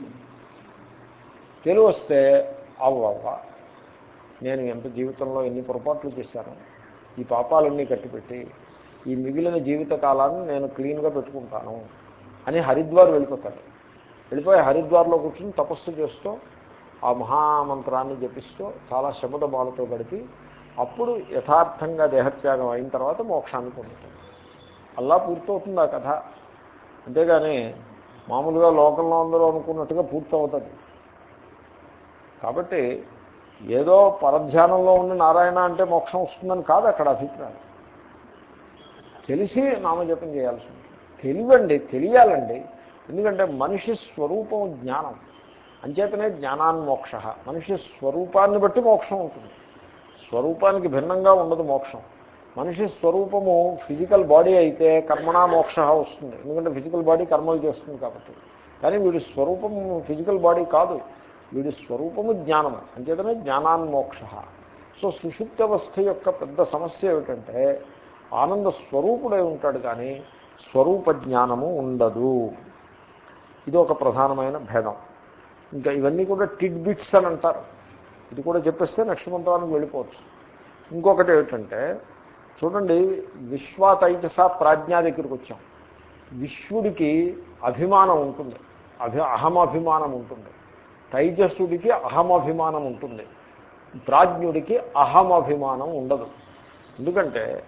Speaker 1: తెలివి వస్తే అవ్వవ్వ నేను ఎంత జీవితంలో ఎన్ని పొరపాట్లు చేశాను ఈ పాపాలన్నీ కట్టిపెట్టి ఈ మిగిలిన జీవిత కాలాన్ని నేను క్లీన్గా పెట్టుకుంటాను. అని హరిద్వార్ వెళ్ళిపోతాడు. వెళ్ళిపోయి హరిద్వార్లో కూర్చొని తపస్సు చేస్తూ ఆ మహామంత్రాన్ని జపిస్తూ చాలా శమద బాలతో గడిపి అప్పుడు యథార్థంగా దేహత్యాగం అయిన తర్వాత మోక్షాన్ని పొందుతాడు. అలా పూర్తవుతుంది ఆ కథ. అంతేగాని మామూలుగా లోకంలో అందరూ అనుకున్నట్టుగా పూర్తవుతుంది. కాబట్టి ఏదో పరధ్యానంలో ఉండి నారాయణ అంటే మోక్షం వస్తుందని కాదు అక్కడ అభిప్రాయం. తెలిసి నామజపం చేయాల్సింది తెలివండి తెలియాలండి. ఎందుకంటే మనిషి స్వరూపం జ్ఞానం. అంచేతనే జ్ఞానాన్మోక్ష. మనిషి స్వరూపాన్ని బట్టి మోక్షం ఉంటుంది. స్వరూపానికి భిన్నంగా ఉండదు మోక్షం. మనిషి స్వరూపము ఫిజికల్ బాడీ అయితే కర్మణా మోక్ష వస్తుంది. ఎందుకంటే ఫిజికల్ బాడీ కర్మలు చేస్తుంది కాబట్టి. కానీ వీడి స్వరూపం ఫిజికల్ బాడీ కాదు. వీడి స్వరూపము జ్ఞానము. అంచేతనే జ్ఞానాన్మోక్ష. సో సుషుప్తవస్థ యొక్క పెద్ద సమస్య ఏమిటంటే ఆనంద స్వరూపుడై ఉంటాడు కానీ స్వరూప జ్ఞానము ఉండదు. ఇది ఒక ప్రధానమైన భేదం. ఇంకా ఇవన్నీ కూడా టిడ్బిట్స్ అని అంటారు. ఇది కూడా చెప్పేస్తే నెక్స్ట్ మంత్రానికి వెళ్ళిపోవచ్చు. ఇంకొకటి ఏమిటంటే చూడండి విశ్వాతైజస ప్రాజ్ఞా దగ్గరికి వచ్చాం. విశ్వడికి అభిమానం ఉంటుంది. అభి అహమభిమానం ఉంటుంది. తైజస్సుడికి అహమభిమానం ఉంటుంది. ప్రాజ్ఞుడికి అహమభిమానం ఉండదు. ఎందుకంటే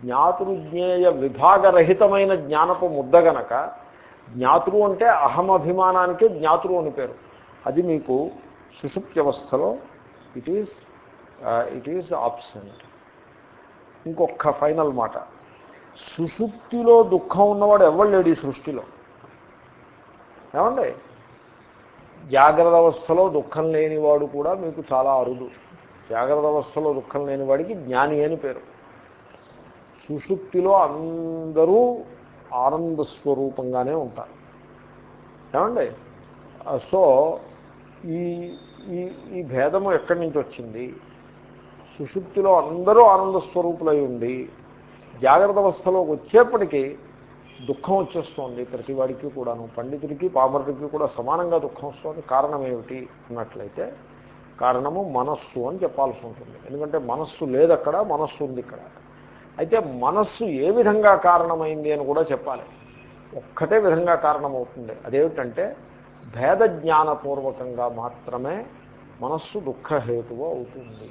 Speaker 1: జ్ఞాతృజ్ఞేయ విభాగరహితమైన జ్ఞానపు ముద్ద గనక జ్ఞాతృ అంటే అహమభిమానానికే జ్ఞాతృ అని పేరు. అది మీకు సుషుప్త్యవస్థలో it is it is absent ఇంకొక ఫైనల్ మాట. సుషుప్తిలో దుఃఖం ఉన్నవాడు ఎవరు లేడు ఈ సృష్టిలో? ఏమండి? జాగ్రత్త అవస్థలో దుఃఖం లేనివాడు కూడా మీకు చాలా అరుదు. జాగ్రత్త అవస్థలో దుఃఖం లేనివాడికి జ్ఞాని అని పేరు. సుషుప్తిలో అందరూ ఆనంద స్వరూపంగానే ఉంటారు. ఏమండి? సో ఈ ఈ ఈ భేదము ఎక్కడి నుంచి వచ్చింది? సుషుప్తిలో అందరూ ఆనంద స్వరూపులై ఉండి జాగ్రత్త అవస్థలోకి వచ్చేప్పటికీ దుఃఖం వచ్చేస్తోంది ప్రతివాడికి కూడాను. పండితుడికి పామరుడికి కూడా సమానంగా దుఃఖం వస్తుంది. కారణం ఏమిటి అన్నట్లయితే కారణము మనస్సు అని చెప్పాల్సి ఉంటుంది. ఎందుకంటే మనస్సు లేదక్కడ మనస్సు ఉంది ఇక్కడ. అయితే మనస్సు ఏ విధంగా కారణమైంది అని కూడా చెప్పాలి. ఒక్కటే విధంగా కారణమవుతుంది. అదేమిటంటే భేద జ్ఞానపూర్వకంగా మాత్రమే మనస్సు దుఃఖహేతువు అవుతుంది.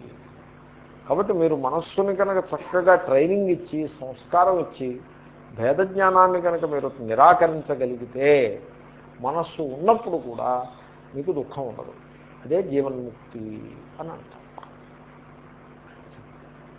Speaker 1: కాబట్టి మీరు మనస్సుని కనుక చక్కగా ట్రైనింగ్ ఇచ్చి సంస్కారం ఇచ్చి భేద జ్ఞానాన్ని కనుక మీరు నిరాకరించగలిగితే మనస్సు ఉన్నప్పుడు కూడా మీకు దుఃఖం ఉండదు. అదే జీవన్ముక్తి అని అంటారు.